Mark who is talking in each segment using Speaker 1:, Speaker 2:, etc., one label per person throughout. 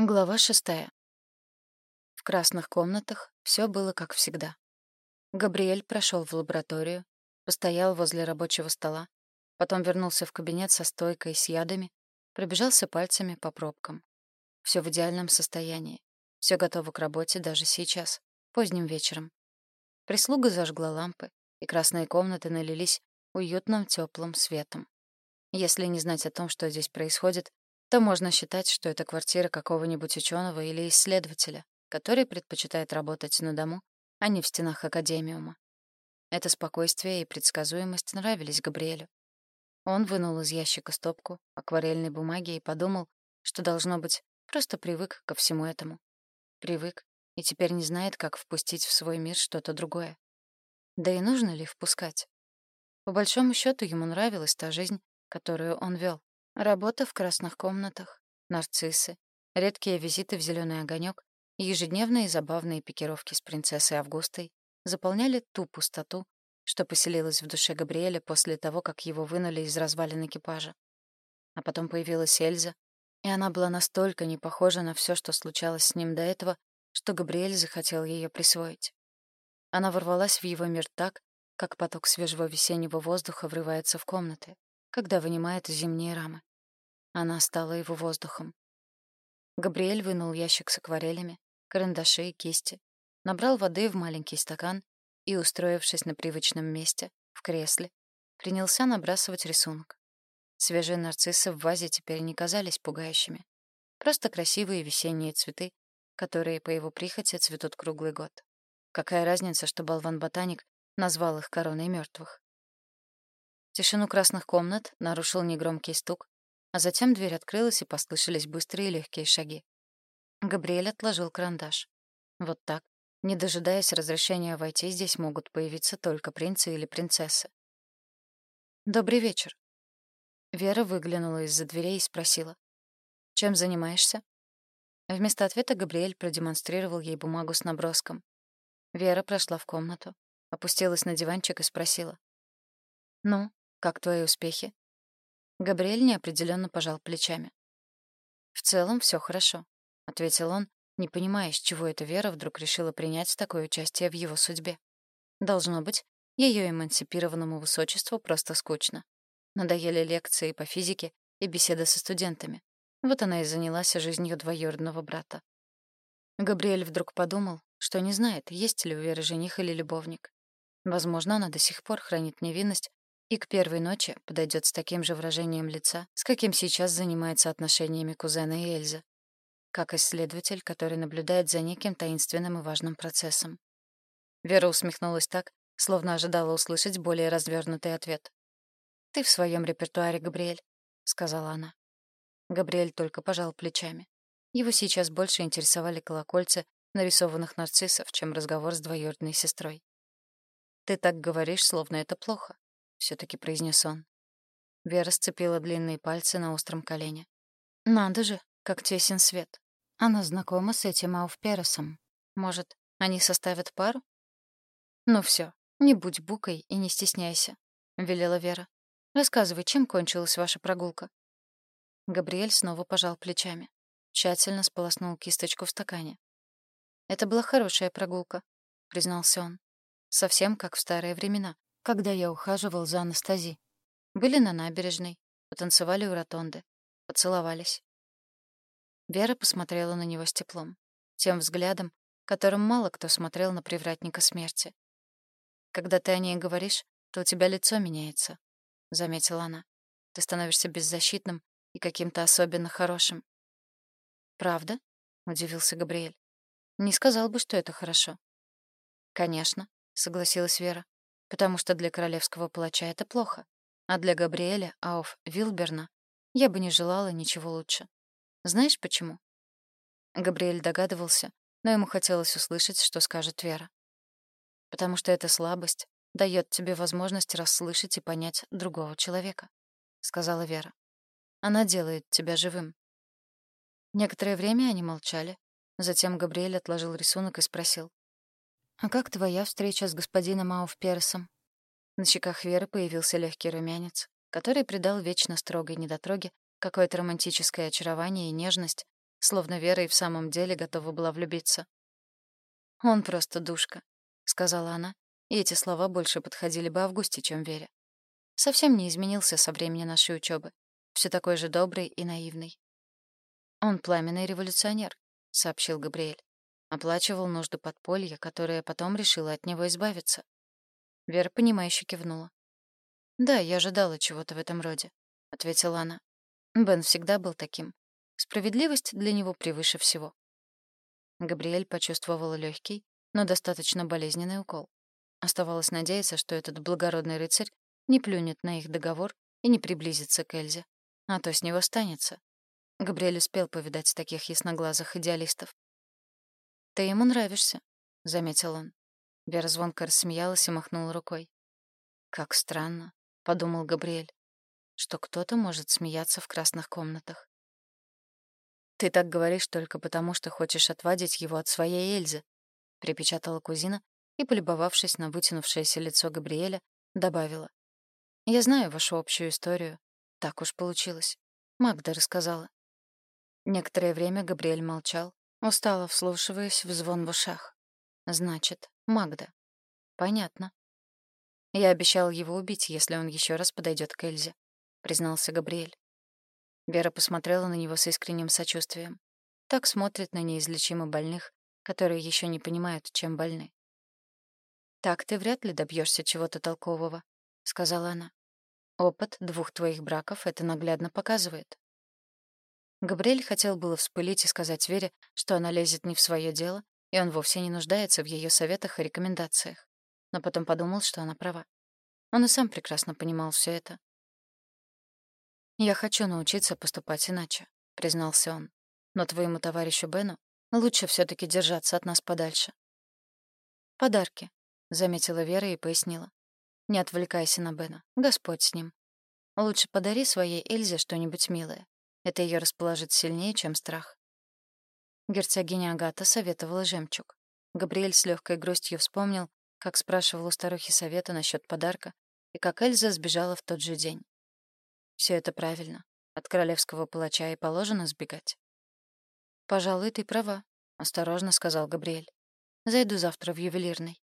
Speaker 1: Глава шестая. В красных комнатах все было как всегда. Габриэль прошел в лабораторию, постоял возле рабочего стола, потом вернулся в кабинет со стойкой с ядами, пробежался пальцами по пробкам. Все в идеальном состоянии. Все готово к работе даже сейчас, поздним вечером. Прислуга зажгла лампы, и красные комнаты налились уютным теплым светом. Если не знать о том, что здесь происходит, то можно считать, что это квартира какого-нибудь ученого или исследователя, который предпочитает работать на дому, а не в стенах академиума. Это спокойствие и предсказуемость нравились Габриэлю. Он вынул из ящика стопку акварельной бумаги и подумал, что, должно быть, просто привык ко всему этому. Привык и теперь не знает, как впустить в свой мир что-то другое. Да и нужно ли впускать? По большому счету ему нравилась та жизнь, которую он вел. Работа в красных комнатах, нарциссы, редкие визиты в зеленый огонек ежедневные забавные пикировки с принцессой Августой заполняли ту пустоту, что поселилась в душе Габриэля после того, как его вынули из развалин экипажа. А потом появилась Эльза, и она была настолько не похожа на все, что случалось с ним до этого, что Габриэль захотел ее присвоить. Она ворвалась в его мир так, как поток свежего весеннего воздуха врывается в комнаты, когда вынимает зимние рамы. Она стала его воздухом. Габриэль вынул ящик с акварелями, карандаши и кисти, набрал воды в маленький стакан и, устроившись на привычном месте, в кресле, принялся набрасывать рисунок. Свежие нарциссы в вазе теперь не казались пугающими. Просто красивые весенние цветы, которые по его прихоти цветут круглый год. Какая разница, что болван-ботаник назвал их короной мертвых? Тишину красных комнат нарушил негромкий стук, а затем дверь открылась, и послышались быстрые легкие шаги. Габриэль отложил карандаш. Вот так, не дожидаясь разрешения войти, здесь могут появиться только принцы или принцессы. «Добрый вечер». Вера выглянула из-за дверей и спросила. «Чем занимаешься?» Вместо ответа Габриэль продемонстрировал ей бумагу с наброском. Вера прошла в комнату, опустилась на диванчик и спросила. «Ну, как твои успехи?» Габриэль неопределенно пожал плечами. «В целом все хорошо», — ответил он, не понимая, с чего эта Вера вдруг решила принять такое участие в его судьбе. Должно быть, ее эмансипированному высочеству просто скучно. Надоели лекции по физике и беседы со студентами. Вот она и занялась жизнью двоюродного брата. Габриэль вдруг подумал, что не знает, есть ли у Веры жених или любовник. Возможно, она до сих пор хранит невинность и к первой ночи подойдет с таким же выражением лица, с каким сейчас занимается отношениями кузена и Эльзы, как исследователь, который наблюдает за неким таинственным и важным процессом. Вера усмехнулась так, словно ожидала услышать более развернутый ответ. «Ты в своем репертуаре, Габриэль», — сказала она. Габриэль только пожал плечами. Его сейчас больше интересовали колокольцы нарисованных нарциссов, чем разговор с двоюродной сестрой. «Ты так говоришь, словно это плохо», все-таки произнес он. Вера сцепила длинные пальцы на остром колене. Надо же, как тесен свет. Она знакома с этим Ауфперосом. Может, они составят пару? Ну все, не будь букой и не стесняйся, велела Вера. Рассказывай, чем кончилась ваша прогулка? Габриэль снова пожал плечами. Тщательно сполоснул кисточку в стакане. Это была хорошая прогулка, признался он. Совсем как в старые времена, когда я ухаживал за Анастази. Были на набережной, потанцевали у ротонды, поцеловались. Вера посмотрела на него с теплом, тем взглядом, которым мало кто смотрел на привратника смерти. «Когда ты о ней говоришь, то у тебя лицо меняется», — заметила она. «Ты становишься беззащитным и каким-то особенно хорошим». «Правда?» — удивился Габриэль. «Не сказал бы, что это хорошо». «Конечно», — согласилась Вера потому что для королевского палача это плохо, а для Габриэля Ауф Вилберна я бы не желала ничего лучше. Знаешь почему? Габриэль догадывался, но ему хотелось услышать, что скажет Вера. Потому что эта слабость дает тебе возможность расслышать и понять другого человека, сказала Вера. Она делает тебя живым. Некоторое время они молчали. Затем Габриэль отложил рисунок и спросил: «А как твоя встреча с господином Ауфперсом?» На щеках Веры появился легкий румянец, который придал вечно строгой недотроге какое-то романтическое очарование и нежность, словно Вера и в самом деле готова была влюбиться. «Он просто душка», — сказала она, и эти слова больше подходили бы Августе, чем Вере. Совсем не изменился со времени нашей учебы. Все такой же добрый и наивный. «Он пламенный революционер», — сообщил Габриэль. Оплачивал нужды подполья, которое потом решила от него избавиться. Вера, понимающе кивнула. «Да, я ожидала чего-то в этом роде», — ответила она. Бен всегда был таким. Справедливость для него превыше всего. Габриэль почувствовала легкий, но достаточно болезненный укол. Оставалось надеяться, что этот благородный рыцарь не плюнет на их договор и не приблизится к Эльзе. А то с него станется. Габриэль успел повидать таких ясноглазых идеалистов. «Ты ему нравишься», — заметил он. Вера звонко рассмеялась и махнула рукой. «Как странно», — подумал Габриэль, «что кто-то может смеяться в красных комнатах». «Ты так говоришь только потому, что хочешь отвадить его от своей Эльзы», — припечатала кузина и, полюбовавшись на вытянувшееся лицо Габриэля, добавила. «Я знаю вашу общую историю. Так уж получилось. Магда рассказала». Некоторое время Габриэль молчал, устало вслушиваясь в звон в ушах. «Значит, Магда. Понятно. Я обещал его убить, если он еще раз подойдет к Эльзе», — признался Габриэль. Вера посмотрела на него с искренним сочувствием. Так смотрит на неизлечимо больных, которые еще не понимают, чем больны. «Так ты вряд ли добьешься чего-то толкового», — сказала она. «Опыт двух твоих браков это наглядно показывает». Габриэль хотел было вспылить и сказать Вере, что она лезет не в свое дело, и он вовсе не нуждается в ее советах и рекомендациях. Но потом подумал, что она права. Он и сам прекрасно понимал все это. «Я хочу научиться поступать иначе», — признался он. «Но твоему товарищу Бену лучше все таки держаться от нас подальше». «Подарки», — заметила Вера и пояснила. «Не отвлекайся на Бена. Господь с ним. Лучше подари своей Эльзе что-нибудь милое. Это ее расположит сильнее, чем страх». Герцогиня Агата советовала жемчуг. Габриэль с легкой грустью вспомнил, как спрашивал у старухи совета насчет подарка, и как Эльза сбежала в тот же день. Все это правильно. От королевского палача и положено сбегать. «Пожалуй, ты права», — осторожно сказал Габриэль. «Зайду завтра в ювелирный».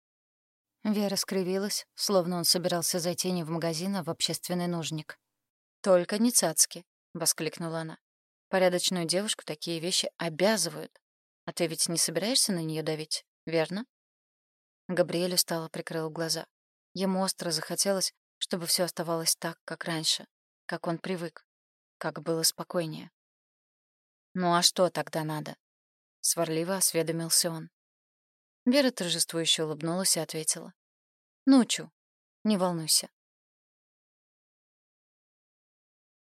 Speaker 1: Вера скривилась, словно он собирался зайти не в магазин, а в общественный нужник. «Только не цацки», — воскликнула она. «Порядочную девушку такие вещи обязывают. А ты ведь не собираешься на нее давить, верно?» Габриэль устало прикрыл глаза. Ему остро захотелось, чтобы все оставалось так, как раньше, как он привык, как было спокойнее. «Ну а что тогда надо?» — сварливо осведомился он. Вера торжествующе улыбнулась и ответила. «Ночью. Не волнуйся».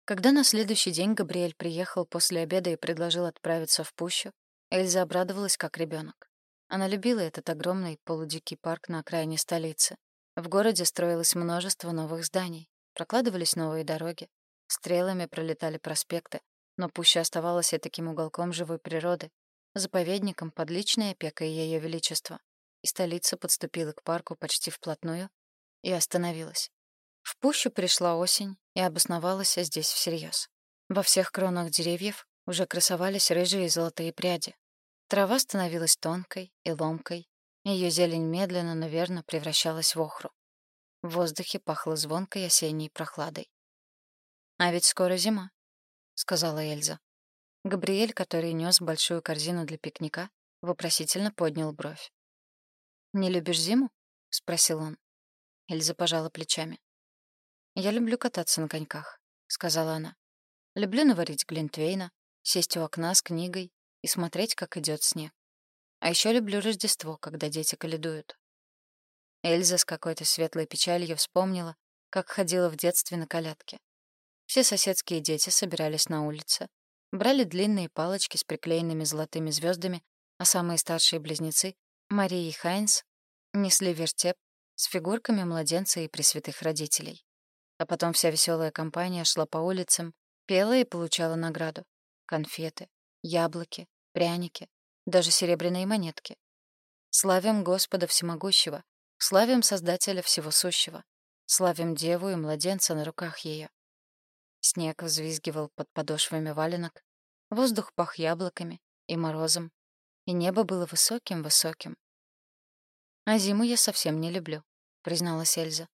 Speaker 1: Когда на следующий день Габриэль приехал после обеда и предложил отправиться в пущу, Эльза обрадовалась как ребенок. Она любила этот огромный полудикий парк на окраине столицы. В городе строилось множество новых зданий. Прокладывались новые дороги, стрелами пролетали проспекты, но пуща оставалась и таким уголком живой природы, заповедником под личной опекой Ее Величества. И столица подступила к парку почти вплотную и остановилась. В пущу пришла осень и обосновалась здесь всерьез. Во всех кронах деревьев уже красовались рыжие и золотые пряди. Трава становилась тонкой и ломкой, ее зелень медленно, но верно превращалась в охру. В воздухе пахло звонкой осенней прохладой. «А ведь скоро зима», — сказала Эльза. Габриэль, который нес большую корзину для пикника, вопросительно поднял бровь. «Не любишь зиму?» — спросил он. Эльза пожала плечами. «Я люблю кататься на коньках», — сказала она. «Люблю наварить глинтвейна, сесть у окна с книгой и смотреть, как идет снег. А еще люблю Рождество, когда дети каледуют. Эльза с какой-то светлой печалью вспомнила, как ходила в детстве на колядке. Все соседские дети собирались на улице, брали длинные палочки с приклеенными золотыми звездами, а самые старшие близнецы, Мария и Хайнс, несли вертеп с фигурками младенца и пресвятых родителей. А потом вся веселая компания шла по улицам, пела и получала награду. Конфеты, яблоки, пряники, даже серебряные монетки. Славим Господа Всемогущего, Славим Создателя Всего Сущего. Славим Деву и младенца на руках ее. Снег взвизгивал под подошвами валенок. Воздух пах яблоками и морозом, и небо было высоким-высоким. «А зиму я совсем не люблю», — призналась Эльза.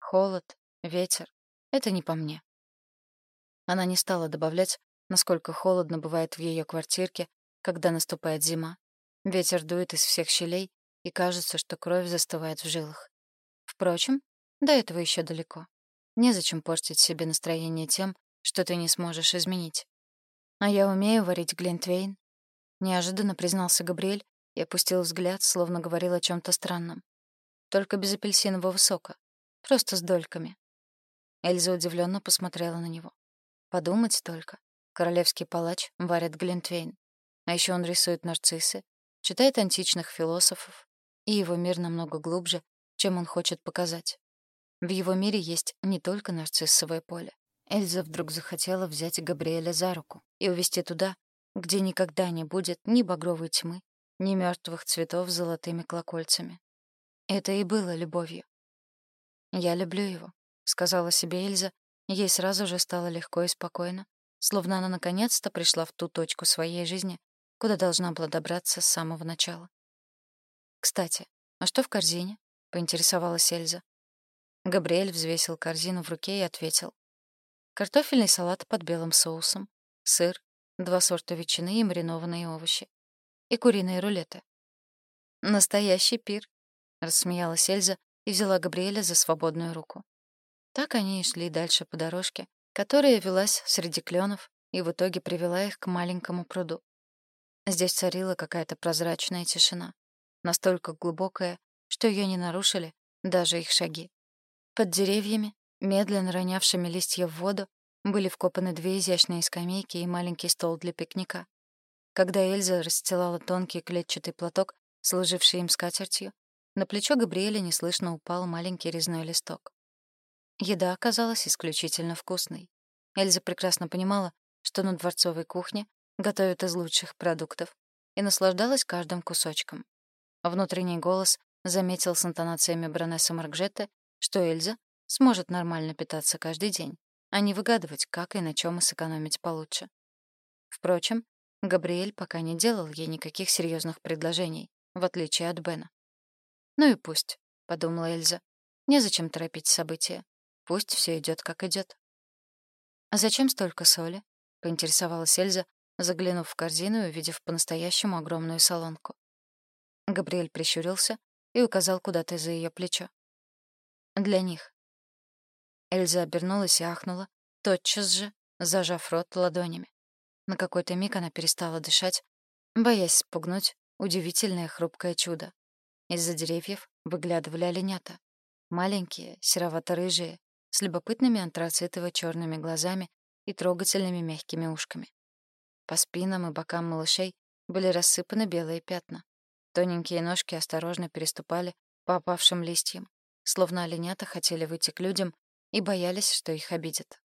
Speaker 1: «Холод, ветер — это не по мне». Она не стала добавлять, насколько холодно бывает в ее квартирке, когда наступает зима. Ветер дует из всех щелей, и кажется, что кровь застывает в жилах. Впрочем, до этого еще далеко. Незачем портить себе настроение тем, что ты не сможешь изменить. А я умею варить глинтвейн, неожиданно признался Габриэль и опустил взгляд, словно говорил о чем то странном. Только без апельсинового сока, просто с дольками. Эльза удивленно посмотрела на него. Подумать только. Королевский палач варит глинтвейн. А еще он рисует нарциссы, читает античных философов, и его мир намного глубже, чем он хочет показать. В его мире есть не только нарциссовое поле. Эльза вдруг захотела взять Габриэля за руку и увести туда, где никогда не будет ни багровой тьмы, ни мертвых цветов с золотыми колокольцами. Это и было любовью. «Я люблю его», — сказала себе Эльза, ей сразу же стало легко и спокойно, словно она наконец-то пришла в ту точку своей жизни, куда должна была добраться с самого начала. «Кстати, а что в корзине?» — поинтересовалась Эльза. Габриэль взвесил корзину в руке и ответил. Картофельный салат под белым соусом, сыр, два сорта ветчины и маринованные овощи. И куриные рулеты. «Настоящий пир», — рассмеялась Эльза и взяла Габриэля за свободную руку. Так они и шли дальше по дорожке, которая велась среди кленов и в итоге привела их к маленькому пруду. Здесь царила какая-то прозрачная тишина, настолько глубокая, что ее не нарушили даже их шаги. Под деревьями, медленно ронявшими листья в воду, были вкопаны две изящные скамейки и маленький стол для пикника. Когда Эльза расстилала тонкий клетчатый платок, служивший им скатертью, на плечо Габриэля неслышно упал маленький резной листок. Еда оказалась исключительно вкусной. Эльза прекрасно понимала, что на дворцовой кухне готовят из лучших продуктов, и наслаждалась каждым кусочком. Внутренний голос заметил с интонациями баронессы Маргжетты, что Эльза сможет нормально питаться каждый день, а не выгадывать, как и на чем сэкономить получше. Впрочем, Габриэль пока не делал ей никаких серьезных предложений, в отличие от Бена. «Ну и пусть», — подумала Эльза. «Незачем торопить события. Пусть все идет, как идет. «А зачем столько соли?» — поинтересовалась Эльза, заглянув в корзину и увидев по-настоящему огромную солонку. Габриэль прищурился и указал куда-то за ее плечо. «Для них». Эльза обернулась и ахнула, тотчас же зажав рот ладонями. На какой-то миг она перестала дышать, боясь спугнуть удивительное хрупкое чудо. Из-за деревьев выглядывали оленята. Маленькие, серовато-рыжие, с любопытными антрацитово-черными глазами и трогательными мягкими ушками. По спинам и бокам малышей были рассыпаны белые пятна. Тоненькие ножки осторожно переступали по опавшим листьям, словно оленята хотели выйти к людям и боялись, что их обидят.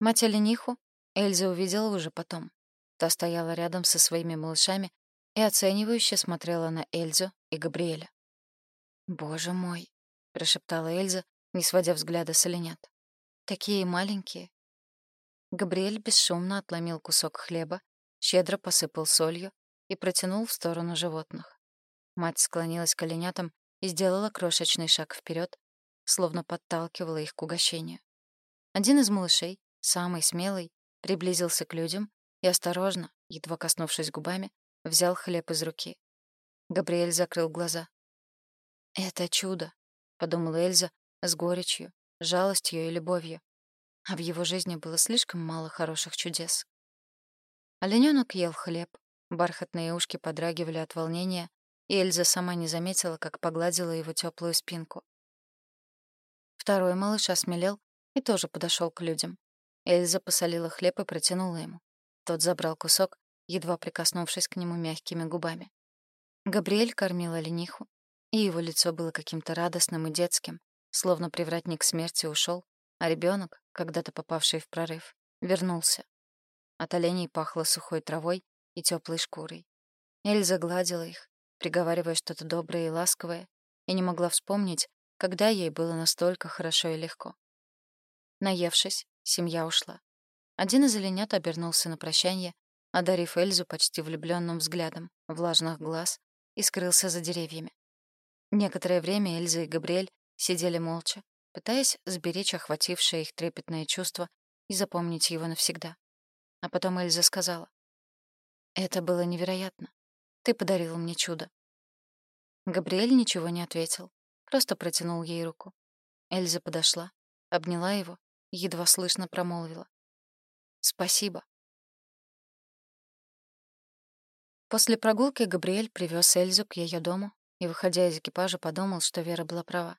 Speaker 1: Мать олениху Эльза увидела уже потом. Та стояла рядом со своими малышами и оценивающе смотрела на Эльзу и Габриэля. «Боже мой!» — прошептала Эльза, не сводя взгляда с оленят. «Такие маленькие, Габриэль бесшумно отломил кусок хлеба, щедро посыпал солью и протянул в сторону животных. Мать склонилась к оленятам и сделала крошечный шаг вперед, словно подталкивала их к угощению. Один из малышей, самый смелый, приблизился к людям и осторожно, едва коснувшись губами, взял хлеб из руки. Габриэль закрыл глаза. «Это чудо», — подумала Эльза с горечью, жалостью и любовью а в его жизни было слишком мало хороших чудес. Оленёнок ел хлеб, бархатные ушки подрагивали от волнения, и Эльза сама не заметила, как погладила его теплую спинку. Второй малыш осмелел и тоже подошел к людям. Эльза посолила хлеб и протянула ему. Тот забрал кусок, едва прикоснувшись к нему мягкими губами. Габриэль кормил олениху, и его лицо было каким-то радостным и детским, словно привратник смерти ушел, а ребенок, когда-то попавший в прорыв, вернулся. От оленей пахло сухой травой и теплой шкурой. Эльза гладила их, приговаривая что-то доброе и ласковое, и не могла вспомнить, когда ей было настолько хорошо и легко. Наевшись, семья ушла. Один из оленят обернулся на прощание, одарив Эльзу почти влюбленным взглядом, влажных глаз, и скрылся за деревьями. Некоторое время Эльза и Габриэль сидели молча, пытаясь сберечь охватившее их трепетное чувство и запомнить его навсегда. А потом Эльза сказала. «Это было невероятно. Ты подарил мне чудо». Габриэль ничего не ответил, просто протянул ей руку. Эльза подошла, обняла его и едва слышно промолвила. «Спасибо». После прогулки Габриэль привез Эльзу к ее дому и, выходя из экипажа, подумал, что Вера была права.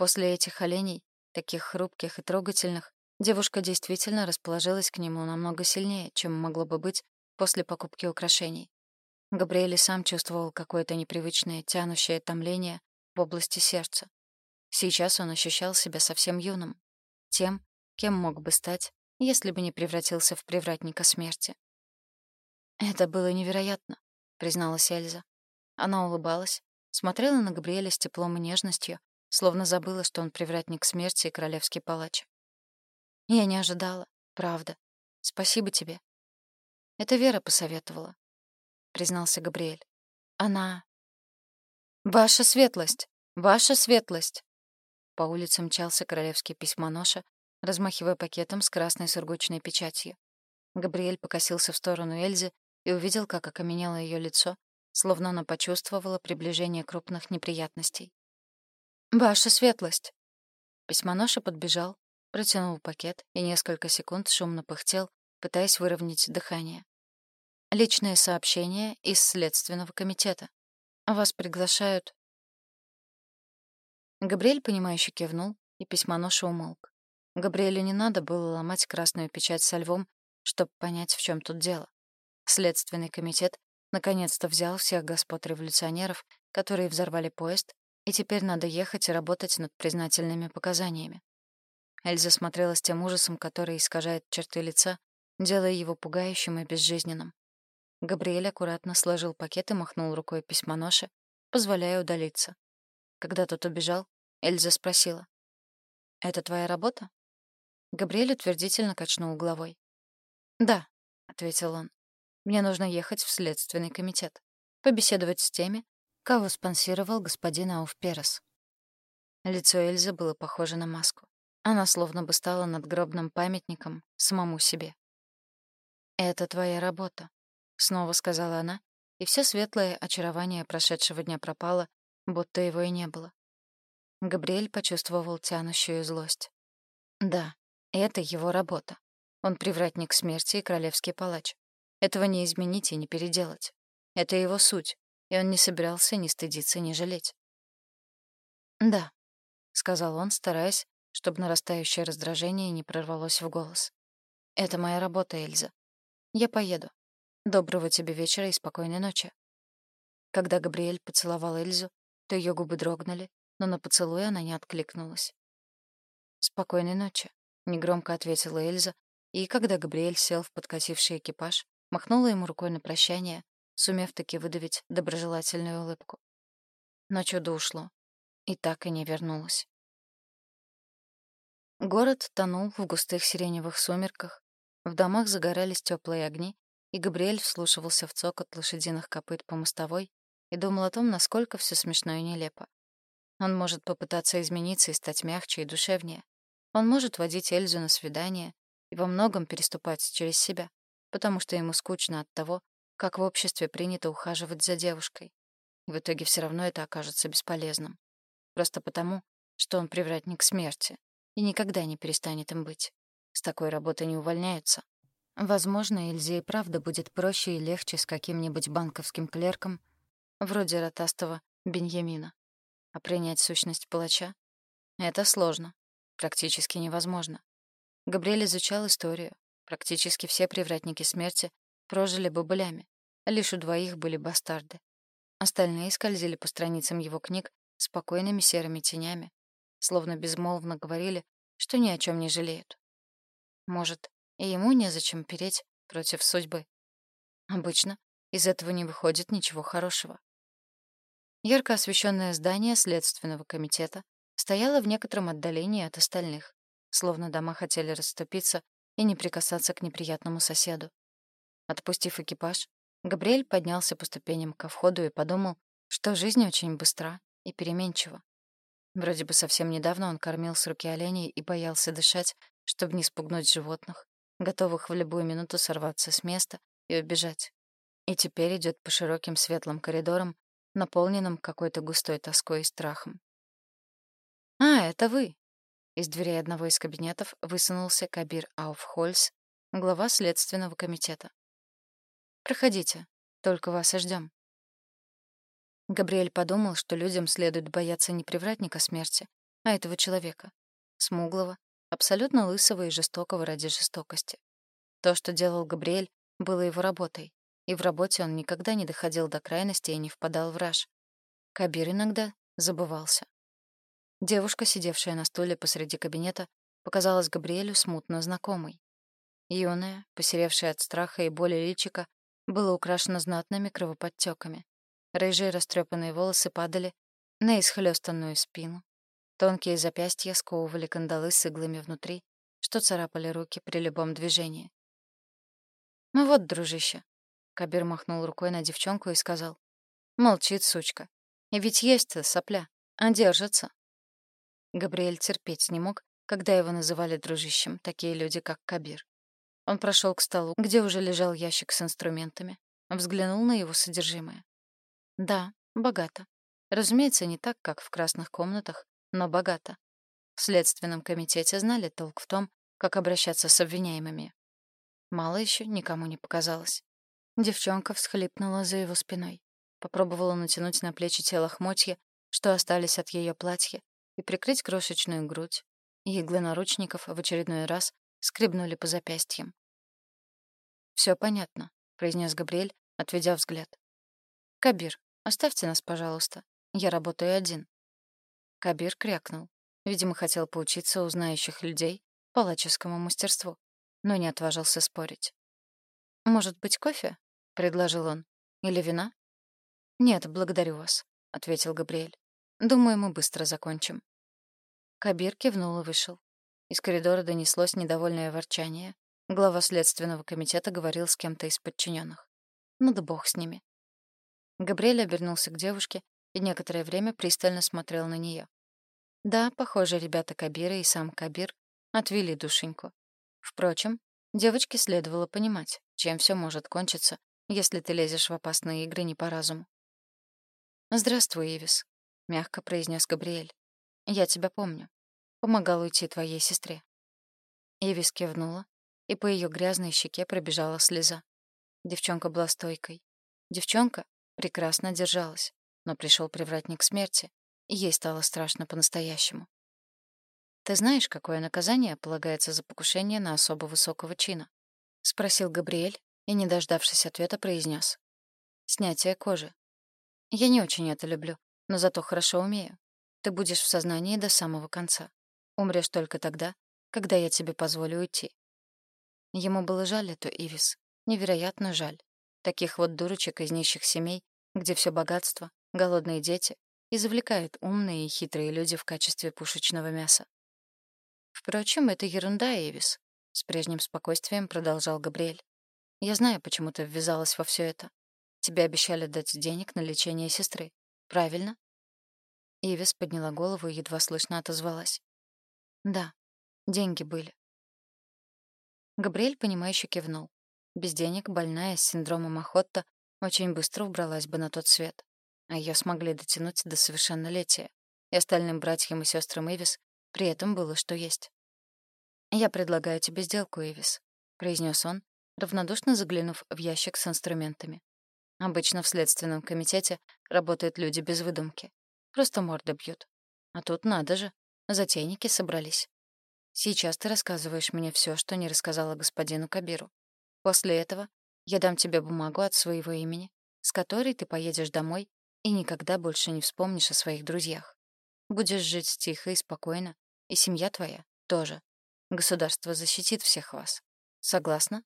Speaker 1: После этих оленей, таких хрупких и трогательных, девушка действительно расположилась к нему намного сильнее, чем могло бы быть после покупки украшений. Габриэль сам чувствовал какое-то непривычное, тянущее томление в области сердца. Сейчас он ощущал себя совсем юным, тем, кем мог бы стать, если бы не превратился в привратника смерти. «Это было невероятно», — призналась Эльза. Она улыбалась, смотрела на Габриэля с теплом и нежностью, словно забыла, что он привратник смерти и королевский палач. «Я не ожидала, правда. Спасибо тебе». «Это Вера посоветовала», — признался Габриэль. «Она...» «Ваша светлость! Ваша светлость!» По улице мчался королевский письмоноша, размахивая пакетом с красной сургучной печатью. Габриэль покосился в сторону Эльзы и увидел, как окаменело ее лицо, словно она почувствовала приближение крупных неприятностей. «Ваша светлость!» Письмоноша подбежал, протянул пакет и несколько секунд шумно пыхтел, пытаясь выровнять дыхание. «Личное сообщение из Следственного комитета. Вас приглашают...» Габриэль, понимающе кивнул, и письмоноша умолк. Габриэлю не надо было ломать красную печать со львом, чтобы понять, в чем тут дело. Следственный комитет наконец-то взял всех господ революционеров, которые взорвали поезд, и теперь надо ехать и работать над признательными показаниями. Эльза смотрела с тем ужасом, который искажает черты лица, делая его пугающим и безжизненным. Габриэль аккуратно сложил пакет и махнул рукой письмоноше, позволяя удалиться. Когда тот убежал, Эльза спросила. «Это твоя работа?» Габриэль утвердительно качнул головой. «Да», — ответил он. Мне нужно ехать в Следственный комитет, побеседовать с теми, кого спонсировал господин Ауфперес. Лицо Эльзы было похоже на маску. Она словно бы стала надгробным памятником самому себе. «Это твоя работа», — снова сказала она, и все светлое очарование прошедшего дня пропало, будто его и не было. Габриэль почувствовал тянущую злость. Да, это его работа. Он привратник смерти и королевский палач. Этого не изменить и не переделать. Это его суть, и он не собирался ни стыдиться, ни жалеть. «Да», — сказал он, стараясь, чтобы нарастающее раздражение не прорвалось в голос. «Это моя работа, Эльза. Я поеду. Доброго тебе вечера и спокойной ночи». Когда Габриэль поцеловал Эльзу, то ее губы дрогнули, но на поцелуй она не откликнулась. «Спокойной ночи», — негромко ответила Эльза, и когда Габриэль сел в подкативший экипаж, Махнула ему рукой на прощание, сумев таки выдавить доброжелательную улыбку. Но чудо ушло. И так и не вернулось. Город тонул в густых сиреневых сумерках, в домах загорались теплые огни, и Габриэль вслушивался в цокот лошадиных копыт по мостовой и думал о том, насколько все смешно и нелепо. Он может попытаться измениться и стать мягче и душевнее. Он может водить Эльзу на свидание и во многом переступать через себя потому что ему скучно от того, как в обществе принято ухаживать за девушкой. И в итоге все равно это окажется бесполезным. Просто потому, что он привратник смерти и никогда не перестанет им быть. С такой работы не увольняются. Возможно, Эльзе и правда будет проще и легче с каким-нибудь банковским клерком, вроде ротастого Беньямина. А принять сущность палача — это сложно, практически невозможно. Габриэль изучал историю, Практически все привратники смерти прожили бабулями. Лишь у двоих были бастарды. Остальные скользили по страницам его книг спокойными серыми тенями, словно безмолвно говорили, что ни о чем не жалеют. Может, и ему незачем переть против судьбы. Обычно из этого не выходит ничего хорошего. Ярко освещенное здание Следственного комитета стояло в некотором отдалении от остальных, словно дома хотели расступиться и не прикасаться к неприятному соседу. Отпустив экипаж, Габриэль поднялся по ступеням ко входу и подумал, что жизнь очень быстра и переменчива. Вроде бы совсем недавно он кормил с руки оленей и боялся дышать, чтобы не спугнуть животных, готовых в любую минуту сорваться с места и убежать. И теперь идет по широким светлым коридорам, наполненным какой-то густой тоской и страхом. «А, это вы!» Из дверей одного из кабинетов высунулся Кабир Ауфхольц, глава Следственного комитета. «Проходите, только вас и ждем. Габриэль подумал, что людям следует бояться не привратника смерти, а этого человека, смуглого, абсолютно лысого и жестокого ради жестокости. То, что делал Габриэль, было его работой, и в работе он никогда не доходил до крайности и не впадал в раж. Кабир иногда забывался. Девушка, сидевшая на стуле посреди кабинета, показалась Габриэлю смутно знакомой. Юная, посеревшая от страха и боли личика, было украшено знатными кровоподтеками. Рыжие растрепанные волосы падали на исхлёстанную спину. Тонкие запястья сковывали кандалы с иглами внутри, что царапали руки при любом движении. «Ну вот, дружище», — Кабир махнул рукой на девчонку и сказал. «Молчит, сучка. И ведь есть-то сопля, а держится». Габриэль терпеть не мог, когда его называли дружищем такие люди, как Кабир. Он прошел к столу, где уже лежал ящик с инструментами, взглянул на его содержимое. Да, богато. Разумеется, не так, как в красных комнатах, но богато. В Следственном комитете знали толк в том, как обращаться с обвиняемыми. Мало еще никому не показалось. Девчонка всхлипнула за его спиной. Попробовала натянуть на плечи те лохмотья, что остались от ее платья, и прикрыть крошечную грудь. Иглы наручников в очередной раз скребнули по запястьям. «Всё понятно», — произнес Габриэль, отведя взгляд. «Кабир, Оставьте нас, пожалуйста. Я работаю один». Кабир крякнул. Видимо, хотел поучиться у знающих людей палаческому мастерству, но не отважился спорить. «Может быть, кофе?» — предложил он. «Или вина?» «Нет, благодарю вас», — ответил Габриэль. «Думаю, мы быстро закончим». Кабир кивнул и вышел. Из коридора донеслось недовольное ворчание. Глава следственного комитета говорил с кем-то из подчиненных. Ну да бог с ними. Габриэль обернулся к девушке и некоторое время пристально смотрел на нее. Да, похоже, ребята Кабира и сам Кабир отвели душеньку. Впрочем, девочке следовало понимать, чем все может кончиться, если ты лезешь в опасные игры не по разуму. «Здравствуй, Ивис», — мягко произнес Габриэль. «Я тебя помню. Помогал уйти твоей сестре». Ивис кивнула, и по ее грязной щеке пробежала слеза. Девчонка была стойкой. Девчонка, прекрасно держалась, но пришел привратник смерти, и ей стало страшно по-настоящему. «Ты знаешь, какое наказание полагается за покушение на особо высокого чина?» — спросил Габриэль и, не дождавшись ответа, произнес: «Снятие кожи. Я не очень это люблю, но зато хорошо умею. Ты будешь в сознании до самого конца. Умрешь только тогда, когда я тебе позволю уйти». Ему было жаль эту Ивис, невероятно жаль. Таких вот дурочек из нищих семей где все богатство, голодные дети и завлекают умные и хитрые люди в качестве пушечного мяса. Впрочем, это ерунда, Эвис, с прежним спокойствием продолжал Габриэль. Я знаю, почему ты ввязалась во все это. Тебе обещали дать денег на лечение сестры. Правильно? Ивис подняла голову и едва слышно отозвалась. Да, деньги были. Габриэль, понимающе кивнул. Без денег больная с синдромом Охотта очень быстро убралась бы на тот свет. А ее смогли дотянуть до совершеннолетия. И остальным братьям и сестрам Ивис при этом было что есть. «Я предлагаю тебе сделку, Ивис», — произнес он, равнодушно заглянув в ящик с инструментами. Обычно в следственном комитете работают люди без выдумки. Просто морды бьют. А тут надо же, затейники собрались. Сейчас ты рассказываешь мне все, что не рассказала господину Кабиру. После этого я дам тебе бумагу от своего имени, с которой ты поедешь домой и никогда больше не вспомнишь о своих друзьях. Будешь жить тихо и спокойно, и семья твоя тоже. Государство защитит всех вас. Согласна?»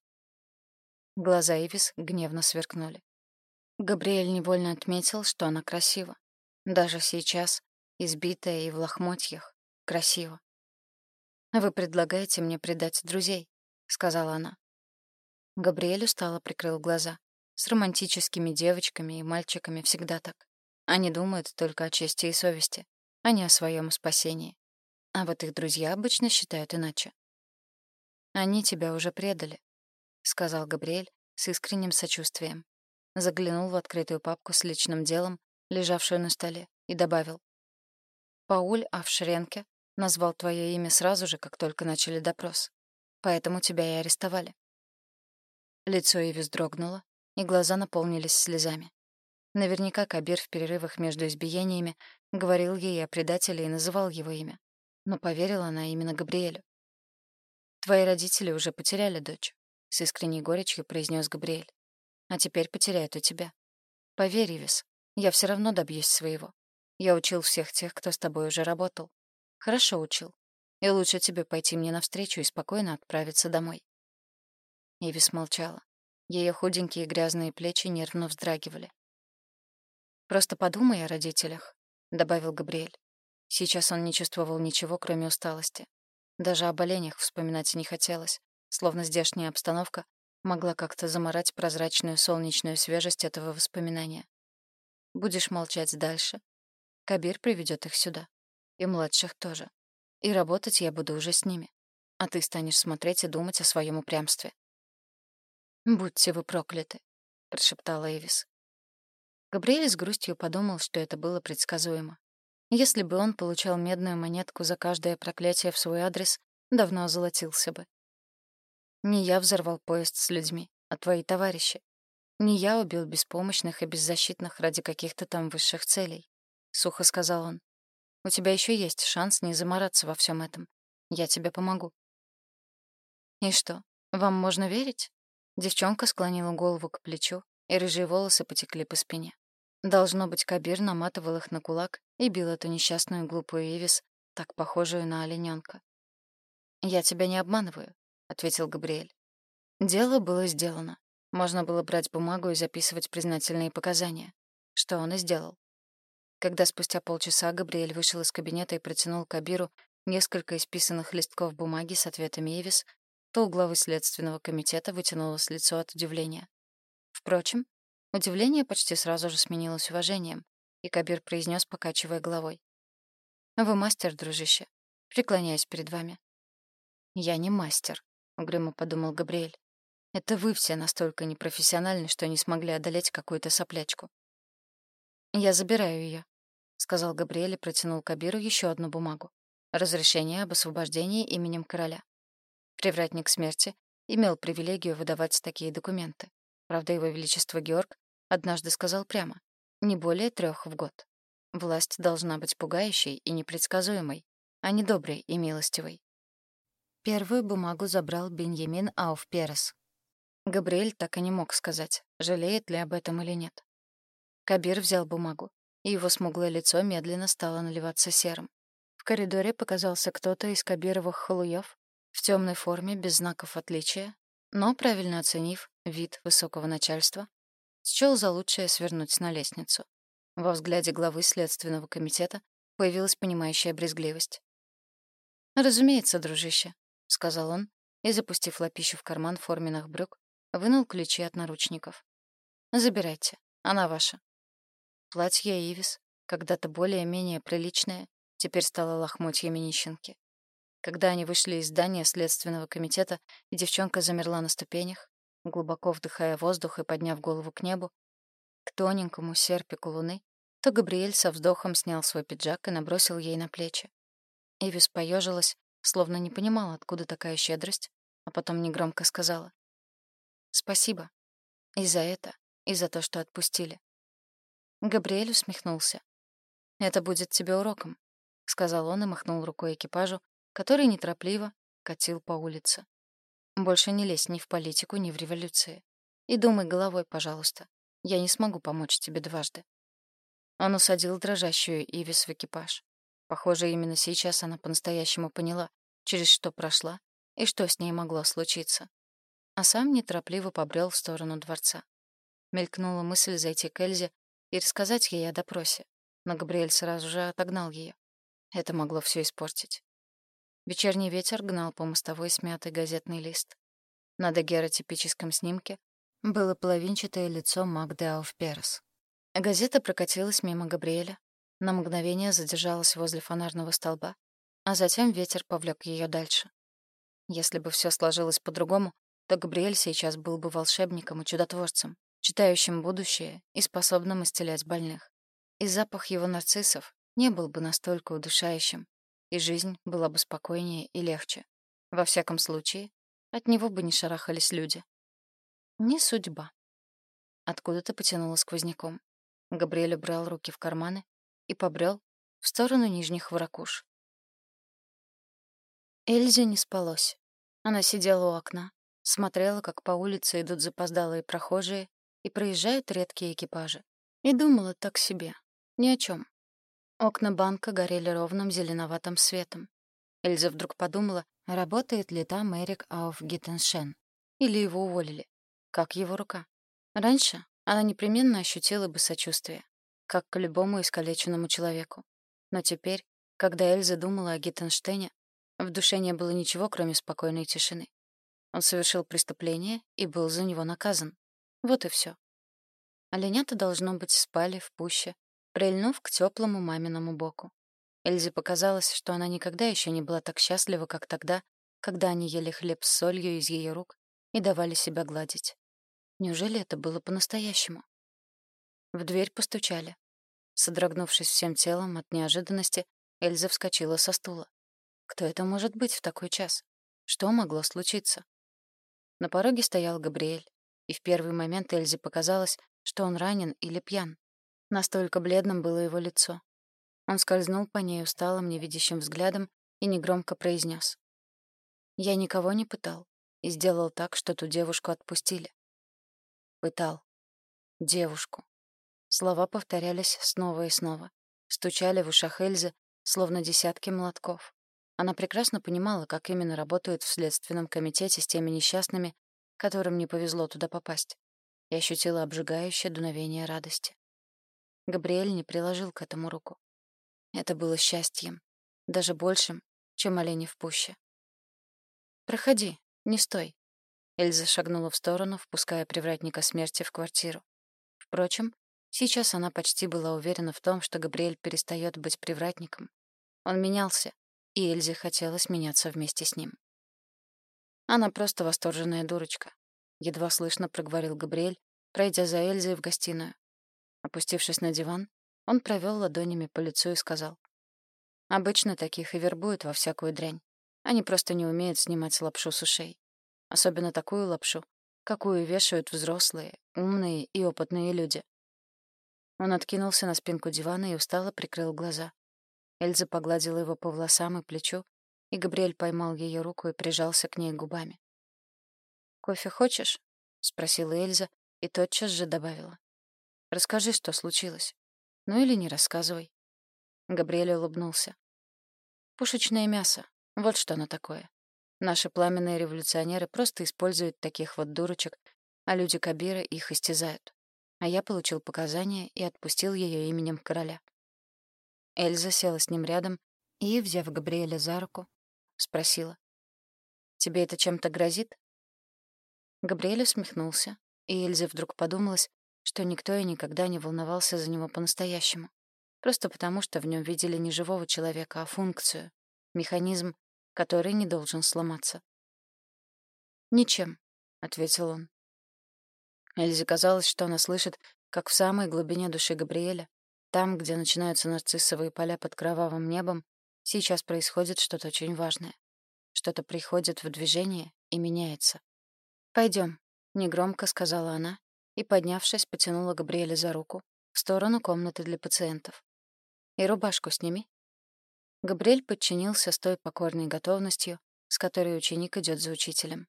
Speaker 1: Глаза Ивис гневно сверкнули. Габриэль невольно отметил, что она красива. Даже сейчас, избитая и в лохмотьях, красиво. «Вы предлагаете мне предать друзей?» — сказала она. Габриэль устало прикрыл глаза. С романтическими девочками и мальчиками всегда так. Они думают только о чести и совести, а не о своем спасении. А вот их друзья обычно считают иначе. «Они тебя уже предали», — сказал Габриэль с искренним сочувствием. Заглянул в открытую папку с личным делом, лежавшую на столе, и добавил. «Пауль Авшренке назвал твое имя сразу же, как только начали допрос. Поэтому тебя и арестовали». Лицо Иви вздрогнуло, и глаза наполнились слезами. Наверняка Кабир в перерывах между избиениями говорил ей о предателе и называл его имя. Но поверила она именно Габриэлю. «Твои родители уже потеряли дочь», — с искренней горечью произнес Габриэль. «А теперь потеряют у тебя. Поверь, Ивис, я все равно добьюсь своего. Я учил всех тех, кто с тобой уже работал. Хорошо учил. И лучше тебе пойти мне навстречу и спокойно отправиться домой». Ивис молчала. Ее худенькие грязные плечи нервно вздрагивали. «Просто подумай о родителях», — добавил Габриэль. Сейчас он не чувствовал ничего, кроме усталости. Даже об оленях вспоминать не хотелось, словно здешняя обстановка могла как-то заморать прозрачную солнечную свежесть этого воспоминания. Будешь молчать дальше. Кабир приведет их сюда. И младших тоже. И работать я буду уже с ними. А ты станешь смотреть и думать о своем упрямстве. «Будьте вы прокляты», — прошептала Эвис. Габриэль с грустью подумал, что это было предсказуемо. Если бы он получал медную монетку за каждое проклятие в свой адрес, давно озолотился бы. Не я взорвал поезд с людьми, а твои товарищи. Не я убил беспомощных и беззащитных ради каких-то там высших целей, — сухо сказал он. У тебя еще есть шанс не замораться во всем этом. Я тебе помогу. И что, вам можно верить? Девчонка склонила голову к плечу, и рыжие волосы потекли по спине. Должно быть, Кабир наматывал их на кулак и бил эту несчастную глупую Ивис, так похожую на олененка. «Я тебя не обманываю», — ответил Габриэль. Дело было сделано. Можно было брать бумагу и записывать признательные показания, что он и сделал. Когда спустя полчаса Габриэль вышел из кабинета и протянул Кабиру несколько исписанных листков бумаги с ответами Ивис, то у главы Следственного комитета вытянулось лицо от удивления. Впрочем, удивление почти сразу же сменилось уважением, и Кабир произнес, покачивая головой. «Вы мастер, дружище. Преклоняюсь перед вами». «Я не мастер», — угрюмо подумал Габриэль. «Это вы все настолько непрофессиональны, что не смогли одолеть какую-то соплячку». «Я забираю ее, сказал Габриэль и протянул Кабиру еще одну бумагу. Разрешение об освобождении именем короля. Привратник смерти имел привилегию выдавать такие документы. Правда, его величество Георг однажды сказал прямо, не более трех в год. Власть должна быть пугающей и непредсказуемой, а не доброй и милостивой. Первую бумагу забрал Беньямин Ауф-Перес. Габриэль так и не мог сказать, жалеет ли об этом или нет. Кабир взял бумагу, и его смуглое лицо медленно стало наливаться серым. В коридоре показался кто-то из Кабировых халуев в темной форме, без знаков отличия, но, правильно оценив вид высокого начальства, счел за лучшее свернуть на лестницу. Во взгляде главы Следственного комитета появилась понимающая брезгливость. «Разумеется, дружище», — сказал он, и, запустив лапищу в карман форменных брюк, вынул ключи от наручников. «Забирайте, она ваша». Платье Ивис, когда-то более-менее приличное, теперь стало лохмотьями нищенки. Когда они вышли из здания Следственного комитета, и девчонка замерла на ступенях, глубоко вдыхая воздух и подняв голову к небу, к тоненькому серпику луны, то Габриэль со вздохом снял свой пиджак и набросил ей на плечи. Ивис поежилась, словно не понимала, откуда такая щедрость, а потом негромко сказала. «Спасибо. И за это, и за то, что отпустили». Габриэль усмехнулся. «Это будет тебе уроком», — сказал он и махнул рукой экипажу, который неторопливо катил по улице. Больше не лезь ни в политику, ни в революции. И думай головой, пожалуйста. Я не смогу помочь тебе дважды. Он усадил дрожащую Ивис в экипаж. Похоже, именно сейчас она по-настоящему поняла, через что прошла и что с ней могло случиться. А сам неторопливо побрел в сторону дворца. Мелькнула мысль зайти к Эльзе и рассказать ей о допросе, но Габриэль сразу же отогнал ее. Это могло все испортить. Вечерний ветер гнал по мостовой смятый газетный лист. На дагеротипическом снимке было половинчатое лицо Магды Ауфперес. Газета прокатилась мимо Габриэля, на мгновение задержалась возле фонарного столба, а затем ветер повлек ее дальше. Если бы все сложилось по-другому, то Габриэль сейчас был бы волшебником и чудотворцем, читающим будущее и способным исцелять больных. И запах его нарциссов не был бы настолько удушающим, и жизнь была бы спокойнее и легче. Во всяком случае, от него бы не шарахались люди. Не судьба. Откуда-то потянуло сквозняком. Габриэль убрал руки в карманы и побрел в сторону нижних ворокуш. Эльзе не спалось. Она сидела у окна, смотрела, как по улице идут запоздалые прохожие и проезжают редкие экипажи. И думала так себе, ни о чем. Окна банка горели ровным зеленоватым светом. Эльза вдруг подумала, работает ли там Эрик Ауф Гиттеншен. Или его уволили. Как его рука. Раньше она непременно ощутила бы сочувствие, как к любому искалеченному человеку. Но теперь, когда Эльза думала о Гиттенштейне, в душе не было ничего, кроме спокойной тишины. Он совершил преступление и был за него наказан. Вот и все. Оленята, должно быть, спали в пуще, прильнув к теплому маминому боку. Эльзе показалось, что она никогда еще не была так счастлива, как тогда, когда они ели хлеб с солью из ее рук и давали себя гладить. Неужели это было по-настоящему? В дверь постучали. Содрогнувшись всем телом от неожиданности, Эльза вскочила со стула. Кто это может быть в такой час? Что могло случиться? На пороге стоял Габриэль, и в первый момент Эльзе показалось, что он ранен или пьян. Настолько бледным было его лицо. Он скользнул по ней усталым, невидящим взглядом и негромко произнес: «Я никого не пытал и сделал так, что ту девушку отпустили». «Пытал. Девушку». Слова повторялись снова и снова, стучали в ушах Эльзы, словно десятки молотков. Она прекрасно понимала, как именно работают в Следственном комитете с теми несчастными, которым не повезло туда попасть, и ощутила обжигающее дуновение радости. Габриэль не приложил к этому руку. Это было счастьем, даже большим, чем олени в пуще. «Проходи, не стой». Эльза шагнула в сторону, впуская привратника смерти в квартиру. Впрочем, сейчас она почти была уверена в том, что Габриэль перестает быть привратником. Он менялся, и Эльзе хотелось меняться вместе с ним. Она просто восторженная дурочка, едва слышно проговорил Габриэль, пройдя за Эльзой в гостиную. Опустившись на диван, он провел ладонями по лицу и сказал: "Обычно таких и вербуют во всякую дрянь. Они просто не умеют снимать лапшу с ушей, особенно такую лапшу, какую вешают взрослые, умные и опытные люди". Он откинулся на спинку дивана и устало прикрыл глаза. Эльза погладила его по волосам и плечу, и Габриэль поймал ее руку и прижался к ней губами. «Кофе хочешь?» — спросила Эльза и тотчас же добавила. «Расскажи, что случилось. Ну или не рассказывай». Габриэль улыбнулся. «Пушечное мясо. Вот что оно такое. Наши пламенные революционеры просто используют таких вот дурочек, а люди Кабира их истязают. А я получил показания и отпустил ее именем короля. Эльза села с ним рядом и, взяв Габриэля за руку, спросила. «Тебе это чем-то грозит?» Габриэль усмехнулся, и Эльзе вдруг подумалось, что никто и никогда не волновался за него по-настоящему. Просто потому, что в нем видели не живого человека, а функцию, механизм, который не должен сломаться. «Ничем», — ответил он. Эльзе казалось, что она слышит, как в самой глубине души Габриэля там, где начинаются нарциссовые поля под кровавым небом, сейчас происходит что-то очень важное. Что-то приходит в движение и меняется. Пойдем, негромко сказала она и, поднявшись, потянула Габриэля за руку в сторону комнаты для пациентов. «И рубашку сними». Габриэль подчинился с той покорной готовностью, с которой ученик идет за учителем.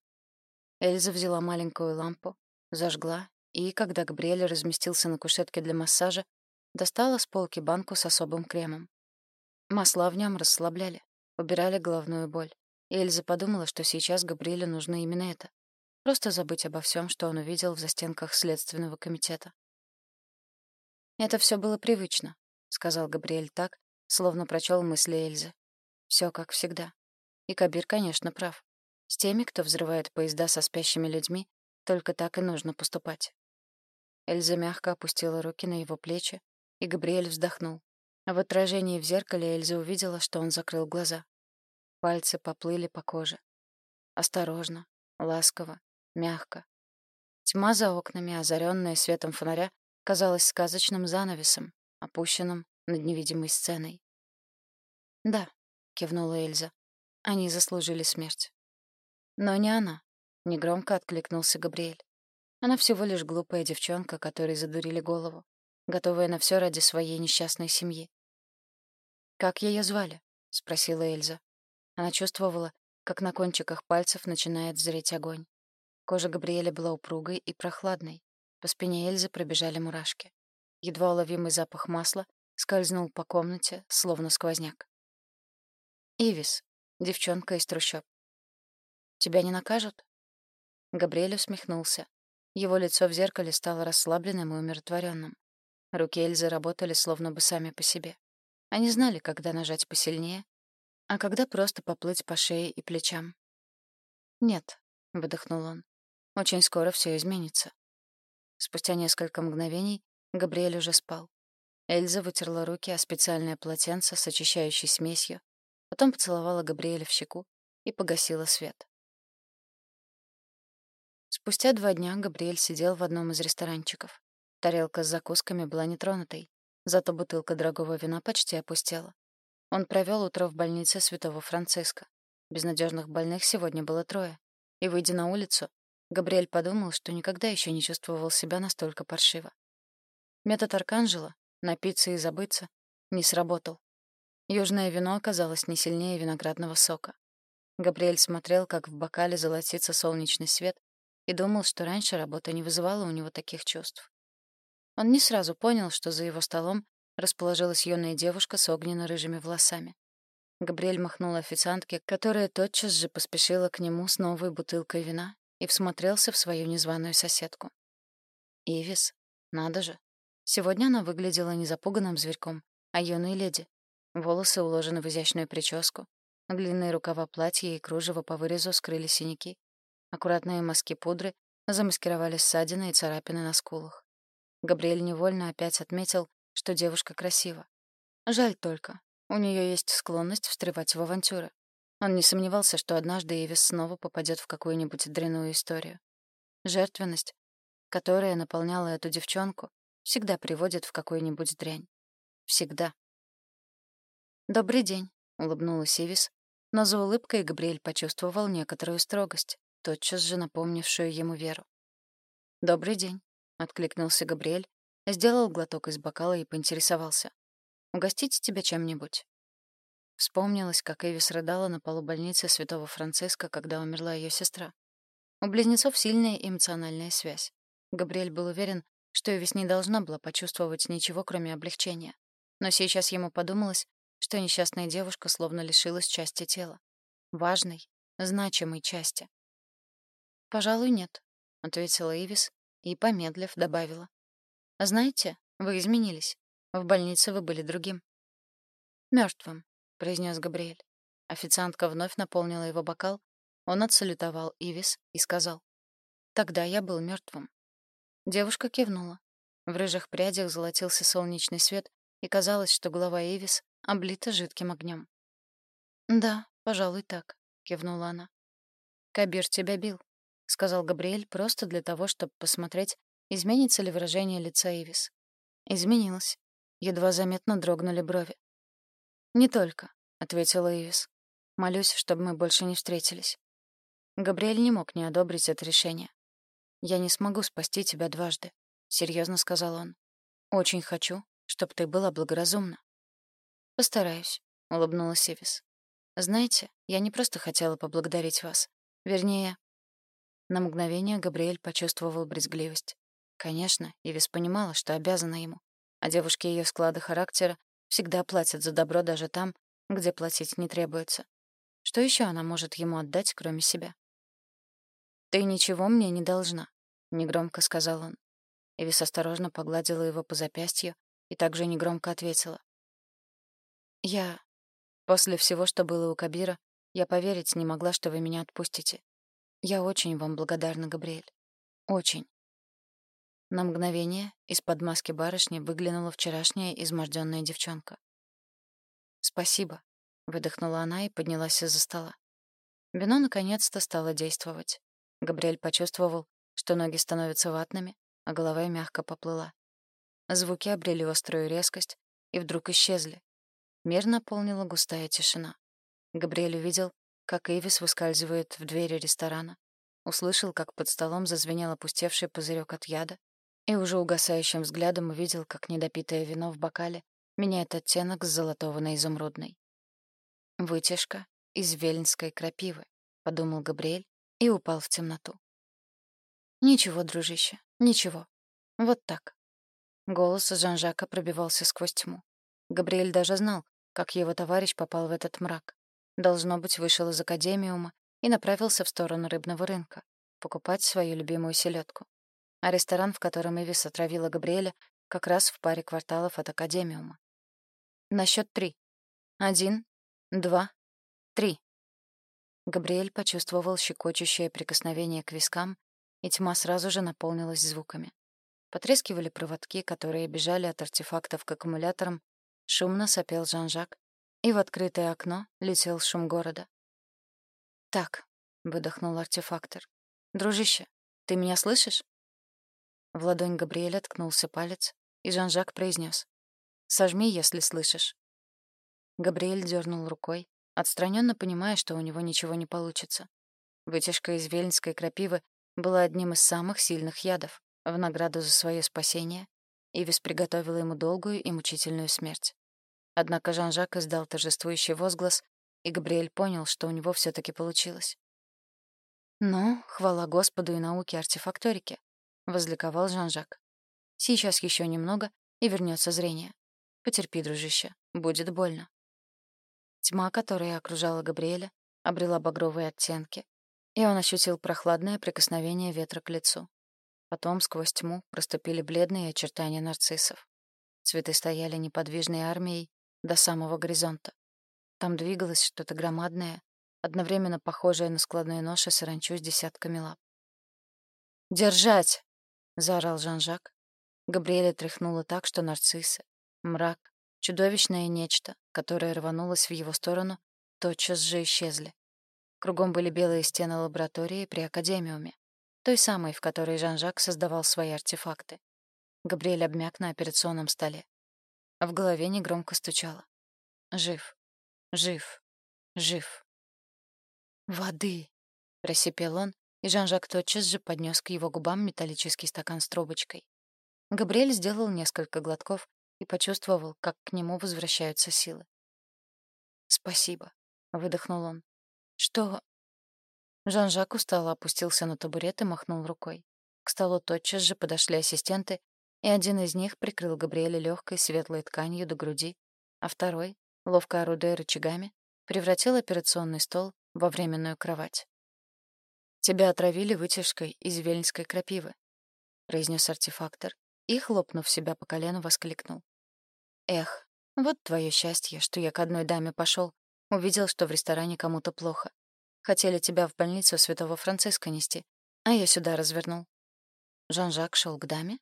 Speaker 1: Эльза взяла маленькую лампу, зажгла, и, когда Габриэль разместился на кушетке для массажа, Достала с полки банку с особым кремом. Масла в нем расслабляли, убирали головную боль. Эльза подумала, что сейчас Габриэлю нужно именно это. Просто забыть обо всем, что он увидел в застенках Следственного комитета. «Это все было привычно», — сказал Габриэль так, словно прочел мысли Эльзы. Все как всегда. И Кабир, конечно, прав. С теми, кто взрывает поезда со спящими людьми, только так и нужно поступать. Эльза мягко опустила руки на его плечи, и Габриэль вздохнул. В отражении в зеркале Эльза увидела, что он закрыл глаза. Пальцы поплыли по коже. Осторожно, ласково, мягко. Тьма за окнами, озаренная светом фонаря, казалась сказочным занавесом, опущенным над невидимой сценой. «Да», — кивнула Эльза, — «они заслужили смерть». «Но не она», — негромко откликнулся Габриэль. «Она всего лишь глупая девчонка, которой задурили голову, готовая на все ради своей несчастной семьи». «Как ее звали?» — спросила Эльза. Она чувствовала, как на кончиках пальцев начинает зреть огонь. Кожа Габриэля была упругой и прохладной. По спине Эльзы пробежали мурашки. Едва уловимый запах масла скользнул по комнате, словно сквозняк. «Ивис, девчонка из трущоб. Тебя не накажут?» Габриэль усмехнулся. Его лицо в зеркале стало расслабленным и умиротворенным. Руки Эльзы работали словно бы сами по себе. Они знали, когда нажать посильнее, а когда просто поплыть по шее и плечам. «Нет», — выдохнул он, — «очень скоро все изменится». Спустя несколько мгновений Габриэль уже спал. Эльза вытерла руки о специальное полотенце с очищающей смесью, потом поцеловала Габриэля в щеку и погасила свет. Спустя два дня Габриэль сидел в одном из ресторанчиков. Тарелка с закусками была нетронутой, зато бутылка дорогого вина почти опустела. Он провел утро в больнице Святого Франциска. Безнадежных больных сегодня было трое. И, выйдя на улицу, Габриэль подумал, что никогда еще не чувствовал себя настолько паршиво. Метод Арканжела — напиться и забыться — не сработал. Южное вино оказалось не сильнее виноградного сока. Габриэль смотрел, как в бокале золотится солнечный свет, и думал, что раньше работа не вызывала у него таких чувств. Он не сразу понял, что за его столом расположилась юная девушка с огненно-рыжими волосами. Габриэль махнул официантке, которая тотчас же поспешила к нему с новой бутылкой вина и всмотрелся в свою незваную соседку. Ивис, надо же. Сегодня она выглядела не запуганным зверьком, а юной леди. Волосы уложены в изящную прическу, длинные рукава платья и кружево по вырезу скрыли синяки. Аккуратные мазки пудры замаскировали ссадины и царапины на скулах. Габриэль невольно опять отметил, что девушка красива. Жаль только, у нее есть склонность встревать в авантюры. Он не сомневался, что однажды Эвис снова попадет в какую-нибудь дрянную историю. Жертвенность, которая наполняла эту девчонку, всегда приводит в какую-нибудь дрянь. Всегда. «Добрый день», — улыбнулась Эвис, но за улыбкой Габриэль почувствовал некоторую строгость, тотчас же напомнившую ему веру. «Добрый день», — откликнулся Габриэль, Сделал глоток из бокала и поинтересовался. «Угостить тебя чем-нибудь?» Вспомнилось, как Эвис рыдала на полу больницы Святого Франциска, когда умерла ее сестра. У близнецов сильная эмоциональная связь. Габриэль был уверен, что Эвис не должна была почувствовать ничего, кроме облегчения. Но сейчас ему подумалось, что несчастная девушка словно лишилась части тела. Важной, значимой части. «Пожалуй, нет», — ответила Эвис и, помедлив, добавила. Знаете, вы изменились. В больнице вы были другим. Мертвым, произнес Габриэль. Официантка вновь наполнила его бокал. Он отсалютовал Ивис и сказал. «Тогда я был мертвым. Девушка кивнула. В рыжих прядях золотился солнечный свет, и казалось, что голова Ивис облита жидким огнем. «Да, пожалуй, так», — кивнула она. «Кабир тебя бил», — сказал Габриэль просто для того, чтобы посмотреть, Изменится ли выражение лица Ивис? Изменилось. Едва заметно дрогнули брови. «Не только», — ответила Ивис. «Молюсь, чтобы мы больше не встретились». Габриэль не мог не одобрить это решение. «Я не смогу спасти тебя дважды», — серьезно сказал он. «Очень хочу, чтобы ты была благоразумна». «Постараюсь», — улыбнулась Ивис. «Знаете, я не просто хотела поблагодарить вас. Вернее...» На мгновение Габриэль почувствовал брезгливость. Конечно, Ивис понимала, что обязана ему, а девушки ее склада характера всегда платят за добро даже там, где платить не требуется. Что еще она может ему отдать, кроме себя? «Ты ничего мне не должна», — негромко сказал он. Ивис осторожно погладила его по запястью и также негромко ответила. «Я... После всего, что было у Кабира, я поверить не могла, что вы меня отпустите. Я очень вам благодарна, Габриэль. Очень. На мгновение из-под маски барышни выглянула вчерашняя измождённая девчонка. «Спасибо», — выдохнула она и поднялась из-за стола. Вино наконец-то стало действовать. Габриэль почувствовал, что ноги становятся ватными, а голова мягко поплыла. Звуки обрели острую резкость и вдруг исчезли. Мир наполнила густая тишина. Габриэль увидел, как Эвис выскальзывает в двери ресторана, услышал, как под столом зазвенел опустевший пузырек от яда, и уже угасающим взглядом увидел, как недопитое вино в бокале меняет оттенок с золотого на изумрудный. Вытяжка из вельнской крапивы, подумал Габриэль и упал в темноту. Ничего, дружище, ничего. Вот так. Голос Жан-Жака пробивался сквозь тьму. Габриэль даже знал, как его товарищ попал в этот мрак. Должно быть, вышел из академиума и направился в сторону рыбного рынка покупать свою любимую селедку. А ресторан, в котором Эвис отравила Габриэля, как раз в паре кварталов от академиума. На счет три. Один, два, Три. Габриэль почувствовал щекочущее прикосновение к вискам, и тьма сразу же наполнилась звуками. Потрескивали проводки, которые бежали от артефактов к аккумуляторам, шумно сопел Жан-Жак, и в открытое окно летел шум города. «Так», — выдохнул артефактор, — «дружище, ты меня слышишь?» В ладонь Габриэля ткнулся палец, и Жан-Жак произнес: «Сожми, если слышишь». Габриэль дернул рукой, отстраненно понимая, что у него ничего не получится. Вытяжка из вельнской крапивы была одним из самых сильных ядов. В награду за свое спасение Ивис приготовила ему долгую и мучительную смерть. Однако Жан-Жак издал торжествующий возглас, и Габриэль понял, что у него все таки получилось. «Ну, хвала Господу и науке артефакторики», — возликовал Жан-Жак. «Сейчас еще немного, и вернется зрение. Потерпи, дружище, будет больно». Тьма, которая окружала Габриэля, обрела багровые оттенки, и он ощутил прохладное прикосновение ветра к лицу. Потом сквозь тьму проступили бледные очертания нарциссов. Цветы стояли неподвижной армией до самого горизонта. Там двигалось что-то громадное, одновременно похожее на складной нож и саранчу с десятками лап. «Держать!» — заорал Жан-Жак. Габриэля тряхнуло так, что нарциссы, мрак, Чудовищное нечто, которое рванулось в его сторону, тотчас же исчезли. Кругом были белые стены лаборатории при Академиуме, той самой, в которой Жан-Жак создавал свои артефакты. Габриэль обмяк на операционном столе. В голове негромко стучало. «Жив, жив, жив». «Воды!» — просипел он, и Жан-Жак тотчас же поднес к его губам металлический стакан с трубочкой. Габриэль сделал несколько глотков и почувствовал, как к нему возвращаются силы. «Спасибо», — выдохнул он. «Что...» Жан-Жак устало опустился на табурет и махнул рукой. К столу тотчас же подошли ассистенты, и один из них прикрыл Габриэля легкой светлой тканью до груди, а второй, ловко орудуя рычагами, превратил операционный стол во временную кровать. «Тебя отравили вытяжкой из вельнской крапивы», — произнес артефактор, и, хлопнув себя по колену, воскликнул. «Эх, вот твое счастье, что я к одной даме пошел, увидел, что в ресторане кому-то плохо. Хотели тебя в больницу Святого Франциска нести, а я сюда развернул». Жан-Жак шел к даме?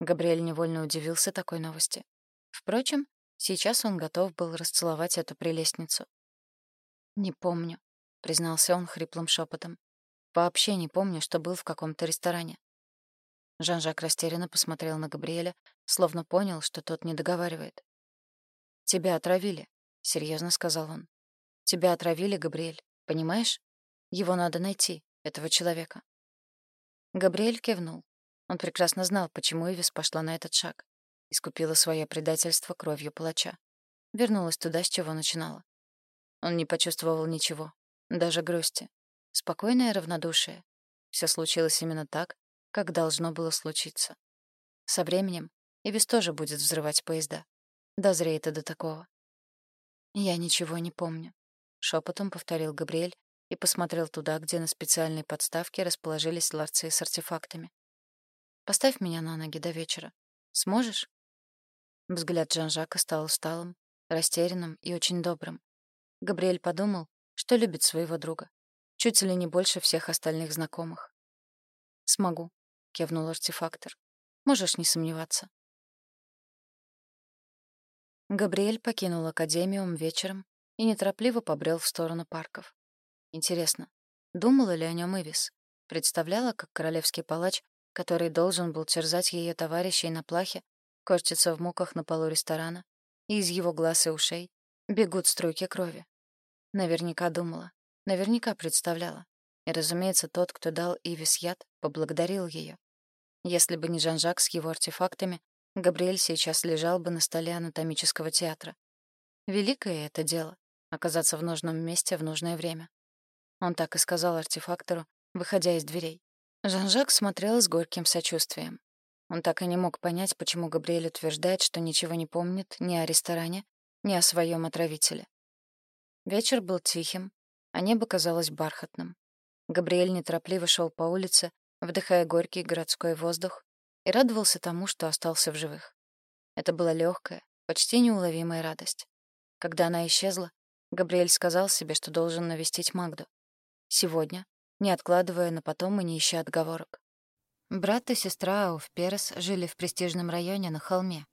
Speaker 1: Габриэль невольно удивился такой новости. Впрочем, сейчас он готов был расцеловать эту прелестницу. «Не помню», — признался он хриплым шепотом. «Вообще не помню, что был в каком-то ресторане. Жан-Жак растерянно посмотрел на Габриэля, словно понял, что тот не договаривает. «Тебя отравили», — серьезно сказал он. «Тебя отравили, Габриэль, понимаешь? Его надо найти, этого человека». Габриэль кивнул. Он прекрасно знал, почему Ивис пошла на этот шаг. Искупила свое предательство кровью палача. Вернулась туда, с чего начинала. Он не почувствовал ничего, даже грусти. Спокойное равнодушие. Все случилось именно так, как должно было случиться. Со временем Ивис тоже будет взрывать поезда. Дозреет и до такого. «Я ничего не помню», — шепотом повторил Габриэль и посмотрел туда, где на специальной подставке расположились ларцы с артефактами. «Поставь меня на ноги до вечера. Сможешь?» Взгляд Жан-Жака стал усталым, растерянным и очень добрым. Габриэль подумал, что любит своего друга. Чуть ли не больше всех остальных знакомых. «Смогу», — кивнул артефактор. «Можешь не сомневаться». Габриэль покинул Академиум вечером и неторопливо побрел в сторону парков. Интересно, думала ли о нем Ивис? Представляла, как королевский палач, который должен был терзать ее товарищей на плахе, корчится в муках на полу ресторана, и из его глаз и ушей бегут струйки крови. Наверняка думала, наверняка представляла. И, разумеется, тот, кто дал Ивис яд, поблагодарил ее. Если бы не Жан-Жак с его артефактами, Габриэль сейчас лежал бы на столе анатомического театра. Великое это дело — оказаться в нужном месте в нужное время. Он так и сказал артефактору, выходя из дверей. Жан-Жак смотрел с горьким сочувствием. Он так и не мог понять, почему Габриэль утверждает, что ничего не помнит ни о ресторане, ни о своем отравителе. Вечер был тихим, а небо казалось бархатным. Габриэль неторопливо шел по улице, вдыхая горький городской воздух, и радовался тому, что остался в живых. Это была легкая, почти неуловимая радость. Когда она исчезла, Габриэль сказал себе, что должен навестить Магду. Сегодня, не откладывая на потом и не ища отговорок. Брат и сестра Ауф жили в престижном районе на холме,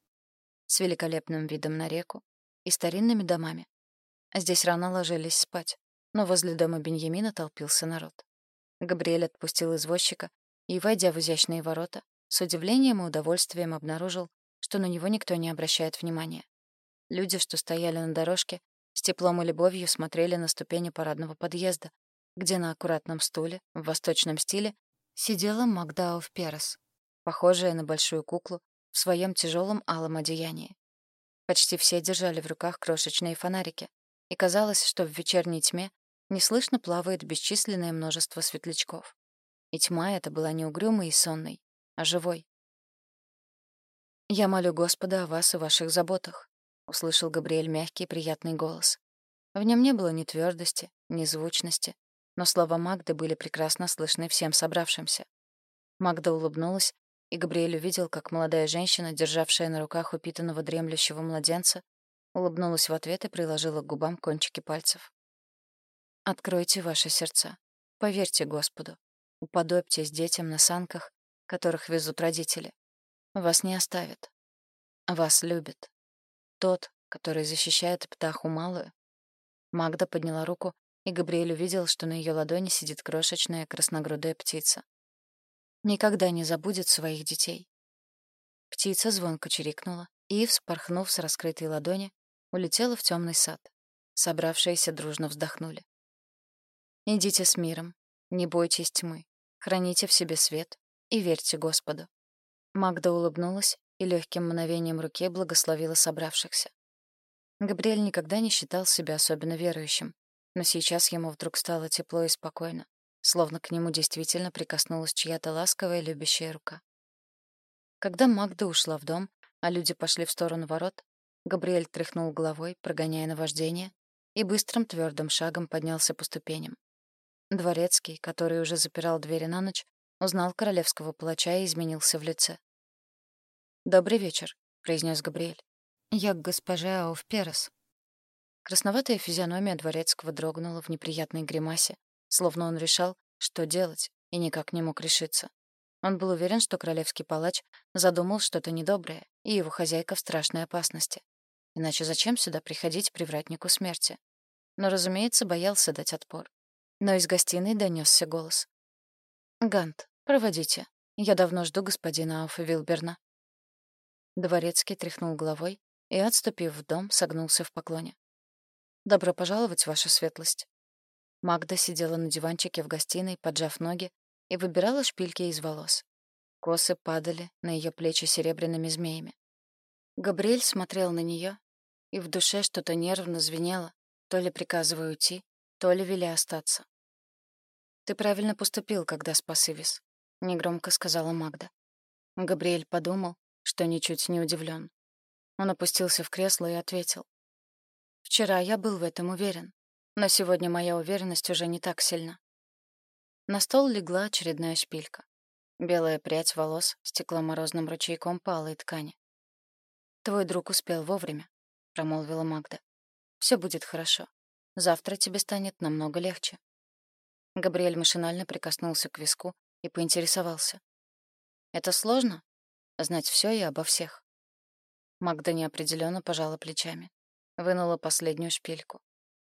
Speaker 1: с великолепным видом на реку и старинными домами. Здесь рано ложились спать, но возле дома Беньямина толпился народ. Габриэль отпустил извозчика и, войдя в изящные ворота, с удивлением и удовольствием обнаружил, что на него никто не обращает внимания. Люди, что стояли на дорожке, с теплом и любовью смотрели на ступени парадного подъезда, где на аккуратном стуле, в восточном стиле, сидела Магдауф Перес, похожая на большую куклу в своем тяжелом алом одеянии. Почти все держали в руках крошечные фонарики, и казалось, что в вечерней тьме неслышно плавает бесчисленное множество светлячков. И тьма эта была не угрюмой и сонной, а живой. «Я молю Господа о вас и ваших заботах», — услышал Габриэль мягкий приятный голос. В нем не было ни твердости, ни звучности, но слова Магды были прекрасно слышны всем собравшимся. Магда улыбнулась, и Габриэль увидел, как молодая женщина, державшая на руках упитанного дремлющего младенца, улыбнулась в ответ и приложила к губам кончики пальцев. «Откройте ваши сердца. Поверьте Господу. Уподобьтесь детям на санках которых везут родители. Вас не оставят. Вас любят. Тот, который защищает птаху малую. Магда подняла руку, и Габриэль увидел, что на ее ладони сидит крошечная красногрудая птица. Никогда не забудет своих детей. Птица звонко чирикнула и, вспорхнув с раскрытой ладони, улетела в темный сад. Собравшиеся дружно вздохнули. «Идите с миром, не бойтесь тьмы, храните в себе свет, и верьте Господу». Магда улыбнулась и легким мгновением руки благословила собравшихся. Габриэль никогда не считал себя особенно верующим, но сейчас ему вдруг стало тепло и спокойно, словно к нему действительно прикоснулась чья-то ласковая любящая рука. Когда Магда ушла в дом, а люди пошли в сторону ворот, Габриэль тряхнул головой, прогоняя наваждение, и быстрым твердым шагом поднялся по ступеням. Дворецкий, который уже запирал двери на ночь, Узнал королевского палача и изменился в лице. «Добрый вечер», — произнес Габриэль. «Я к госпоже Ауф Перес». Красноватая физиономия дворецкого дрогнула в неприятной гримасе, словно он решал, что делать, и никак не мог решиться. Он был уверен, что королевский палач задумал что-то недоброе, и его хозяйка в страшной опасности. Иначе зачем сюда приходить привратнику смерти? Но, разумеется, боялся дать отпор. Но из гостиной донесся голос. «Гант, проводите. Я давно жду господина Ауфа Вилберна». Дворецкий тряхнул головой и, отступив в дом, согнулся в поклоне. «Добро пожаловать, ваша светлость». Магда сидела на диванчике в гостиной, поджав ноги, и выбирала шпильки из волос. Косы падали на ее плечи серебряными змеями. Габриэль смотрел на нее, и в душе что-то нервно звенело, то ли приказывая уйти, то ли вели остаться. «Ты правильно поступил, когда спас Ивис», — негромко сказала Магда. Габриэль подумал, что ничуть не удивлен. Он опустился в кресло и ответил. «Вчера я был в этом уверен, но сегодня моя уверенность уже не так сильна». На стол легла очередная шпилька. Белая прядь волос стекла морозным ручейком по алой ткани. «Твой друг успел вовремя», — промолвила Магда. «Все будет хорошо. Завтра тебе станет намного легче». Габриэль машинально прикоснулся к виску и поинтересовался. «Это сложно? Знать все и обо всех?» Магда неопределенно пожала плечами. Вынула последнюю шпильку.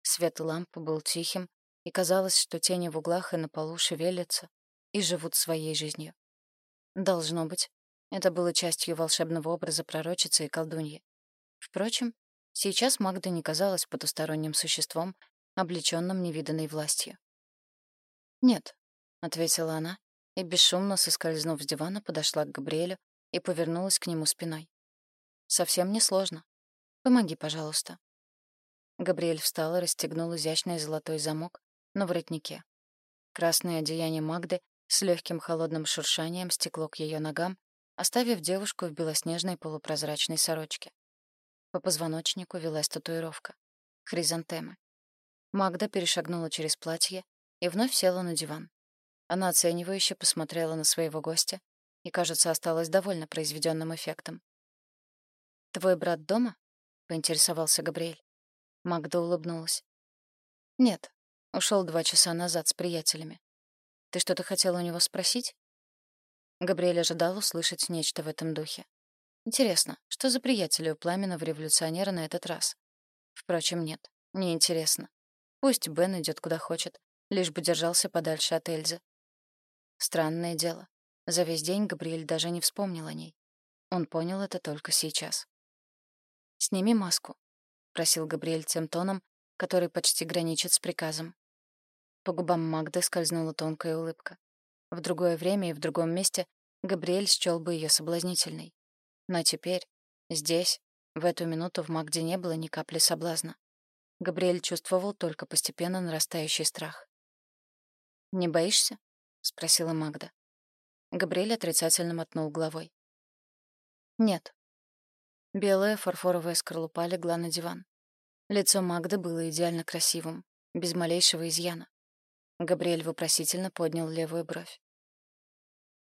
Speaker 1: Свет лампы был тихим, и казалось, что тени в углах и на полу шевелятся и живут своей жизнью. Должно быть, это было частью волшебного образа пророчицы и колдуньи. Впрочем, сейчас Магда не казалась потусторонним существом, облечённым невиданной властью. «Нет», — ответила она, и, бесшумно соскользнув с дивана, подошла к Габриэлю и повернулась к нему спиной. «Совсем не сложно. Помоги, пожалуйста». Габриэль встал и расстегнул изящный золотой замок на воротнике. Красное одеяние Магды с легким холодным шуршанием стекло к ее ногам, оставив девушку в белоснежной полупрозрачной сорочке. По позвоночнику велась татуировка. Хризантемы. Магда перешагнула через платье и вновь села на диван. Она оценивающе посмотрела на своего гостя и, кажется, осталась довольна произведенным эффектом. «Твой брат дома?» — поинтересовался Габриэль. Магда улыбнулась. «Нет, ушел два часа назад с приятелями. Ты что-то хотела у него спросить?» Габриэль ожидал услышать нечто в этом духе. Интересно, что за приятели у пламенного революционера на этот раз? Впрочем, нет, не интересно. Пусть Бен идет куда хочет, лишь бы держался подальше от Эльзы. Странное дело. За весь день Габриэль даже не вспомнил о ней. Он понял это только сейчас. «Сними маску», — просил Габриэль тем тоном, который почти граничит с приказом. По губам Магды скользнула тонкая улыбка. В другое время и в другом месте Габриэль счёл бы ее соблазнительной. Но теперь, здесь, в эту минуту в Магде не было ни капли соблазна. Габриэль чувствовал только постепенно нарастающий страх. «Не боишься?» — спросила Магда. Габриэль отрицательно мотнул головой. «Нет». Белая фарфоровая скорлупа легла на диван. Лицо Магды было идеально красивым, без малейшего изъяна. Габриэль вопросительно поднял левую бровь.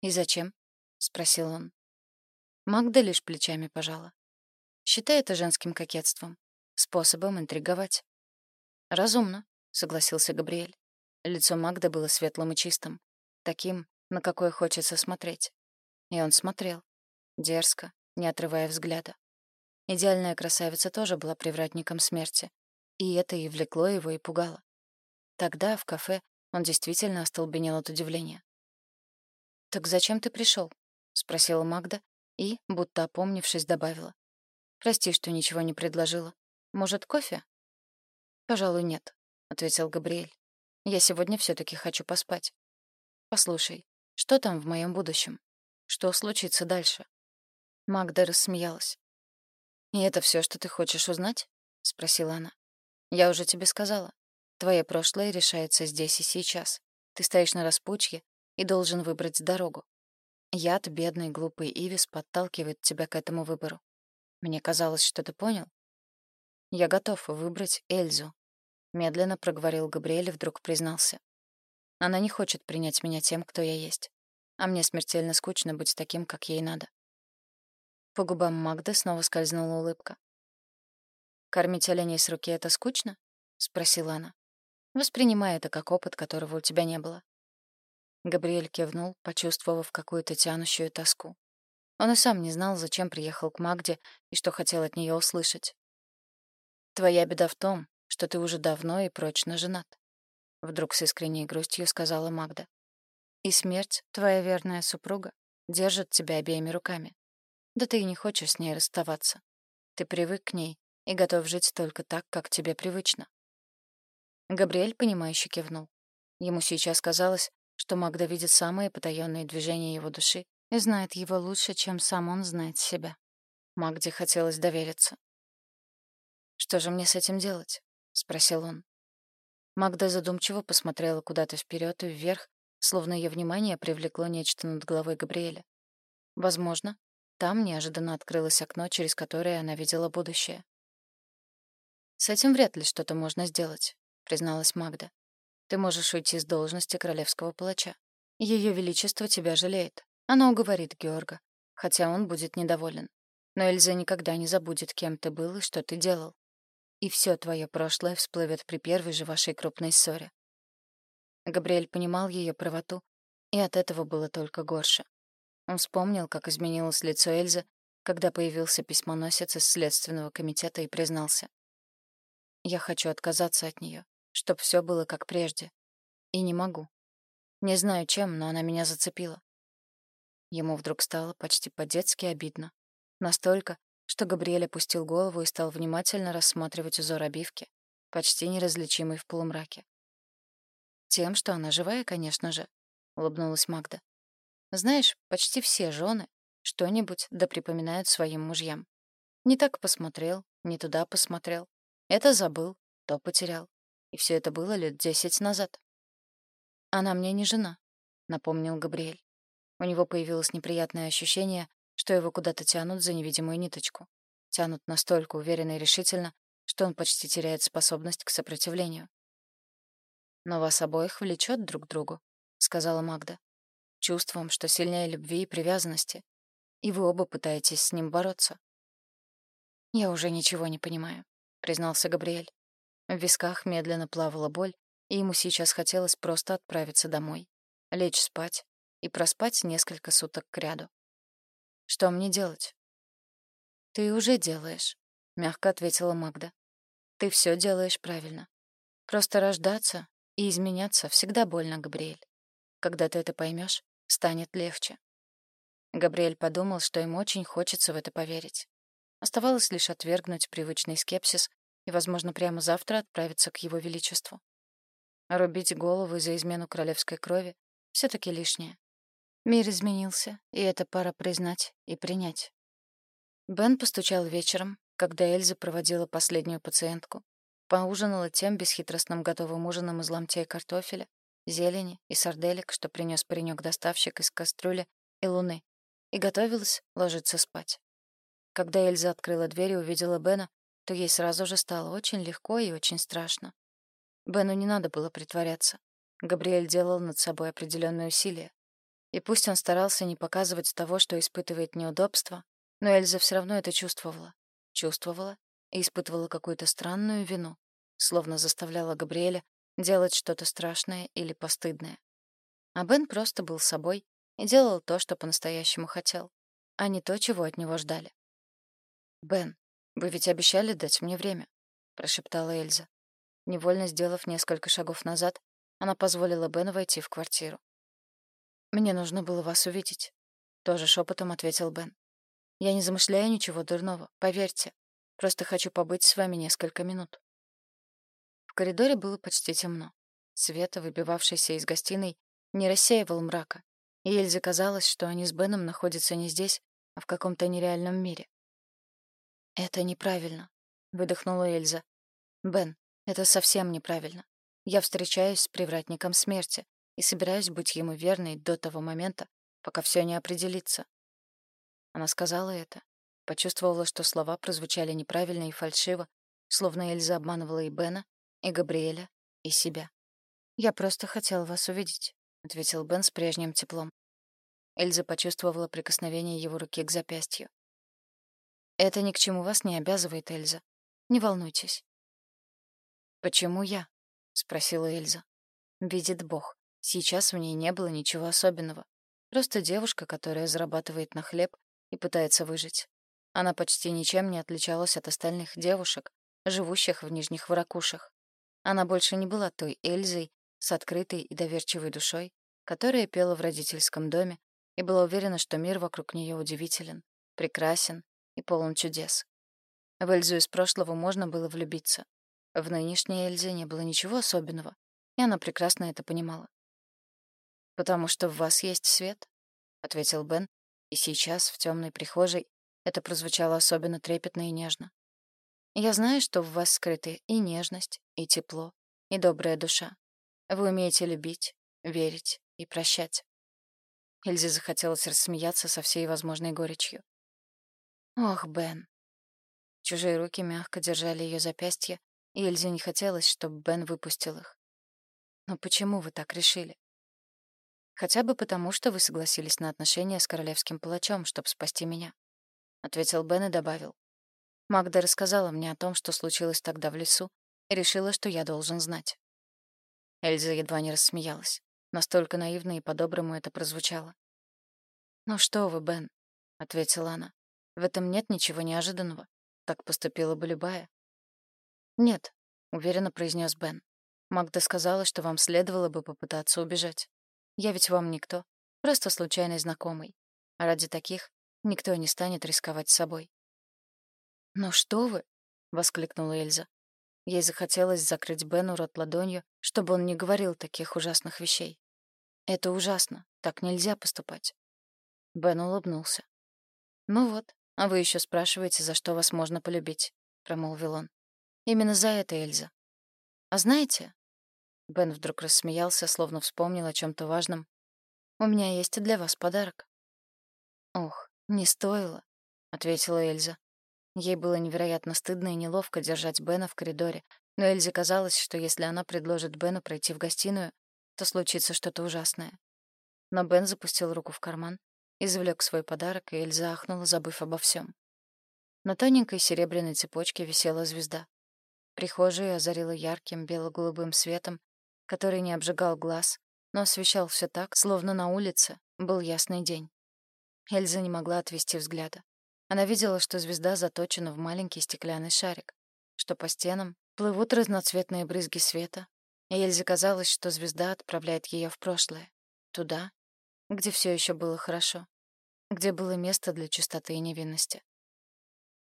Speaker 1: «И зачем?» — спросил он. Магда лишь плечами пожала. «Считай это женским кокетством, способом интриговать». «Разумно», — согласился Габриэль. Лицо Магды было светлым и чистым, таким, на какое хочется смотреть. И он смотрел, дерзко, не отрывая взгляда. Идеальная красавица тоже была привратником смерти, и это и влекло его, и пугало. Тогда, в кафе, он действительно остолбенел от удивления. «Так зачем ты пришел? спросила Магда и, будто опомнившись, добавила. «Прости, что ничего не предложила. Может, кофе?» «Пожалуй, нет», — ответил Габриэль. «Я сегодня все таки хочу поспать. Послушай, что там в моем будущем? Что случится дальше?» Магда рассмеялась. «И это все, что ты хочешь узнать?» — спросила она. «Я уже тебе сказала. Твое прошлое решается здесь и сейчас. Ты стоишь на распутье и должен выбрать дорогу. Яд, бедный, глупый Ивис подталкивает тебя к этому выбору. Мне казалось, что ты понял. Я готов выбрать Эльзу. Медленно проговорил Габриэль и вдруг признался. Она не хочет принять меня тем, кто я есть. А мне смертельно скучно быть таким, как ей надо. По губам Магды снова скользнула улыбка. «Кормить оленей с руки — это скучно?» — спросила она. «Воспринимай это как опыт, которого у тебя не было». Габриэль кивнул, почувствовав какую-то тянущую тоску. Он и сам не знал, зачем приехал к Магде и что хотел от нее услышать. «Твоя беда в том, что ты уже давно и прочно женат. Вдруг с искренней грустью сказала Магда. И смерть, твоя верная супруга, держит тебя обеими руками. Да ты и не хочешь с ней расставаться. Ты привык к ней и готов жить только так, как тебе привычно. Габриэль, понимающе кивнул. Ему сейчас казалось, что Магда видит самые потаённые движения его души и знает его лучше, чем сам он знает себя. Магде хотелось довериться. «Что же мне с этим делать?» — спросил он. Магда задумчиво посмотрела куда-то вперед и вверх, словно ее внимание привлекло нечто над головой Габриэля. Возможно, там неожиданно открылось окно, через которое она видела будущее. «С этим вряд ли что-то можно сделать», — призналась Магда. «Ты можешь уйти с должности королевского палача. Ее Величество тебя жалеет. Она уговорит Георга, хотя он будет недоволен. Но Эльза никогда не забудет, кем ты был и что ты делал и все твое прошлое всплывет при первой же вашей крупной ссоре. Габриэль понимал ее правоту, и от этого было только горше. Он вспомнил, как изменилось лицо Эльзы, когда появился письмоносец из Следственного комитета и признался. «Я хочу отказаться от нее, чтоб все было как прежде. И не могу. Не знаю чем, но она меня зацепила». Ему вдруг стало почти по-детски обидно. Настолько, что Габриэль опустил голову и стал внимательно рассматривать узор обивки, почти неразличимый в полумраке. «Тем, что она живая, конечно же», — улыбнулась Магда. «Знаешь, почти все жены что-нибудь да припоминают своим мужьям. Не так посмотрел, не туда посмотрел. Это забыл, то потерял. И все это было лет десять назад. «Она мне не жена», — напомнил Габриэль. У него появилось неприятное ощущение, что его куда-то тянут за невидимую ниточку. Тянут настолько уверенно и решительно, что он почти теряет способность к сопротивлению. «Но вас обоих влечет друг к другу», — сказала Магда. «Чувством, что сильнее любви и привязанности. И вы оба пытаетесь с ним бороться». «Я уже ничего не понимаю», — признался Габриэль. В висках медленно плавала боль, и ему сейчас хотелось просто отправиться домой, лечь спать и проспать несколько суток кряду. Что мне делать? Ты уже делаешь, мягко ответила Магда. Ты все делаешь правильно. Просто рождаться и изменяться всегда больно, Габриэль. Когда ты это поймешь, станет легче. Габриэль подумал, что ему очень хочется в это поверить. Оставалось лишь отвергнуть привычный скепсис и, возможно, прямо завтра отправиться к его величеству. Рубить голову за измену королевской крови — все таки лишнее. Мир изменился, и это пора признать и принять. Бен постучал вечером, когда Эльза проводила последнюю пациентку. Поужинала тем бесхитростным готовым ужином из ломтей картофеля, зелени и сарделек, что принес паренек-доставщик из кастрюли и луны, и готовилась ложиться спать. Когда Эльза открыла дверь и увидела Бена, то ей сразу же стало очень легко и очень страшно. Бену не надо было притворяться. Габриэль делал над собой определенные усилия, и пусть он старался не показывать того, что испытывает неудобство, но Эльза все равно это чувствовала. Чувствовала и испытывала какую-то странную вину, словно заставляла Габриэля делать что-то страшное или постыдное. А Бен просто был собой и делал то, что по-настоящему хотел, а не то, чего от него ждали. «Бен, вы ведь обещали дать мне время», — прошептала Эльза. Невольно сделав несколько шагов назад, она позволила Бену войти в квартиру. «Мне нужно было вас увидеть», — тоже шепотом ответил Бен. «Я не замышляю ничего дурного, поверьте. Просто хочу побыть с вами несколько минут». В коридоре было почти темно. Свет, выбивавшийся из гостиной, не рассеивал мрака, и Эльзе казалось, что они с Беном находятся не здесь, а в каком-то нереальном мире. «Это неправильно», — выдохнула Эльза. «Бен, это совсем неправильно. Я встречаюсь с привратником смерти, и собираюсь быть ему верной до того момента, пока все не определится. Она сказала это, почувствовала, что слова прозвучали неправильно и фальшиво, словно Эльза обманывала и Бена, и Габриэля, и себя. «Я просто хотел вас увидеть», — ответил Бен с прежним теплом. Эльза почувствовала прикосновение его руки к запястью. «Это ни к чему вас не обязывает, Эльза. Не волнуйтесь». «Почему я?» — спросила Эльза. «Видит Бог. Сейчас в ней не было ничего особенного. Просто девушка, которая зарабатывает на хлеб и пытается выжить. Она почти ничем не отличалась от остальных девушек, живущих в Нижних Ворокушах. Она больше не была той Эльзой с открытой и доверчивой душой, которая пела в родительском доме и была уверена, что мир вокруг нее удивителен, прекрасен и полон чудес. В Эльзу из прошлого можно было влюбиться. В нынешней Эльзе не было ничего особенного, и она прекрасно это понимала. «Потому что в вас есть свет», — ответил Бен, и сейчас, в темной прихожей, это прозвучало особенно трепетно и нежно. «Я знаю, что в вас скрыты и нежность, и тепло, и добрая душа. Вы умеете любить, верить и прощать». Эльзе захотелось рассмеяться со всей возможной горечью. «Ох, Бен». Чужие руки мягко держали ее запястья, и Эльзе не хотелось, чтобы Бен выпустил их. «Но почему вы так решили?» Хотя бы потому, что вы согласились на отношения с королевским палачом, чтобы спасти меня, ответил Бен и добавил. Магда рассказала мне о том, что случилось тогда в лесу, и решила, что я должен знать. Эльза едва не рассмеялась. Настолько наивно и по-доброму это прозвучало. «Ну что вы, Бен», — ответила она. «В этом нет ничего неожиданного. Так поступила бы любая». «Нет», — уверенно произнес Бен. «Магда сказала, что вам следовало бы попытаться убежать. Я ведь вам никто, просто случайный знакомый. А ради таких никто не станет рисковать собой». «Ну что вы!» — воскликнула Эльза. Ей захотелось закрыть Бену рот ладонью, чтобы он не говорил таких ужасных вещей. «Это ужасно. Так нельзя поступать». Бен улыбнулся. «Ну вот, а вы еще спрашиваете, за что вас можно полюбить», — промолвил он. «Именно за это, Эльза. А знаете...» Бен вдруг рассмеялся, словно вспомнил о чем то важном. «У меня есть для вас подарок». «Ох, не стоило», — ответила Эльза. Ей было невероятно стыдно и неловко держать Бена в коридоре, но Эльзе казалось, что если она предложит Бену пройти в гостиную, то случится что-то ужасное. Но Бен запустил руку в карман, извлек свой подарок, и Эльза ахнула, забыв обо всем. На тоненькой серебряной цепочке висела звезда. Прихожую озарила ярким бело-голубым светом, который не обжигал глаз, но освещал все так, словно на улице был ясный день. Эльза не могла отвести взгляда. Она видела, что звезда заточена в маленький стеклянный шарик, что по стенам плывут разноцветные брызги света, и Эльзе казалось, что звезда отправляет ее в прошлое, туда, где все еще было хорошо, где было место для чистоты и невинности.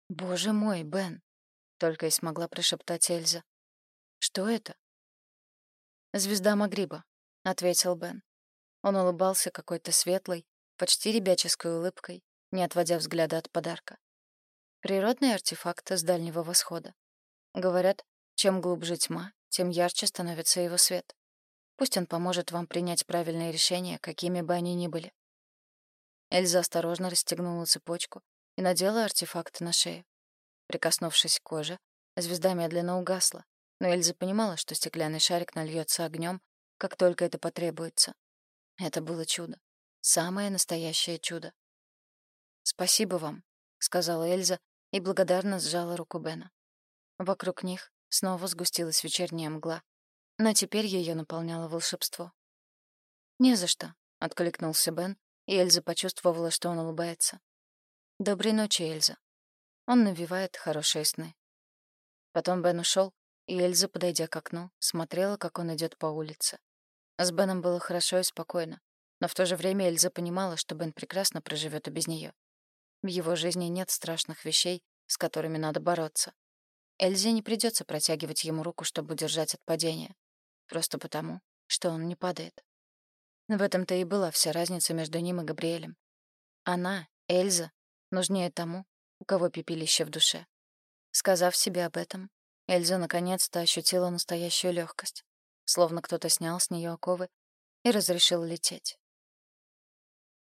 Speaker 1: «Боже мой, Бен!» — только и смогла прошептать Эльза. «Что это?» «Звезда Магриба», — ответил Бен. Он улыбался какой-то светлой, почти ребяческой улыбкой, не отводя взгляда от подарка. Природный артефакт с Дальнего Восхода. Говорят, чем глубже тьма, тем ярче становится его свет. Пусть он поможет вам принять правильные решения, какими бы они ни были. Эльза осторожно расстегнула цепочку и надела артефакт на шею. Прикоснувшись к коже, звезда медленно угасла, но Эльза понимала, что стеклянный шарик нальется огнем, как только это потребуется. Это было чудо. Самое настоящее чудо. «Спасибо вам», — сказала Эльза и благодарно сжала руку Бена. Вокруг них снова сгустилась вечерняя мгла, но теперь ее наполняло волшебство. «Не за что», — откликнулся Бен, и Эльза почувствовала, что он улыбается. «Доброй ночи, Эльза». Он навевает хорошие сны. Потом Бен ушел, и Эльза, подойдя к окну, смотрела, как он идет по улице. С Беном было хорошо и спокойно, но в то же время Эльза понимала, что Бен прекрасно проживет и без нее. В его жизни нет страшных вещей, с которыми надо бороться. Эльзе не придется протягивать ему руку, чтобы удержать от падения. Просто потому, что он не падает. В этом-то и была вся разница между ним и Габриэлем. Она, Эльза, нужнее тому, у кого пепелище в душе. Сказав себе об этом, Эльза наконец-то ощутила настоящую легкость, словно кто-то снял с нее оковы и разрешил лететь.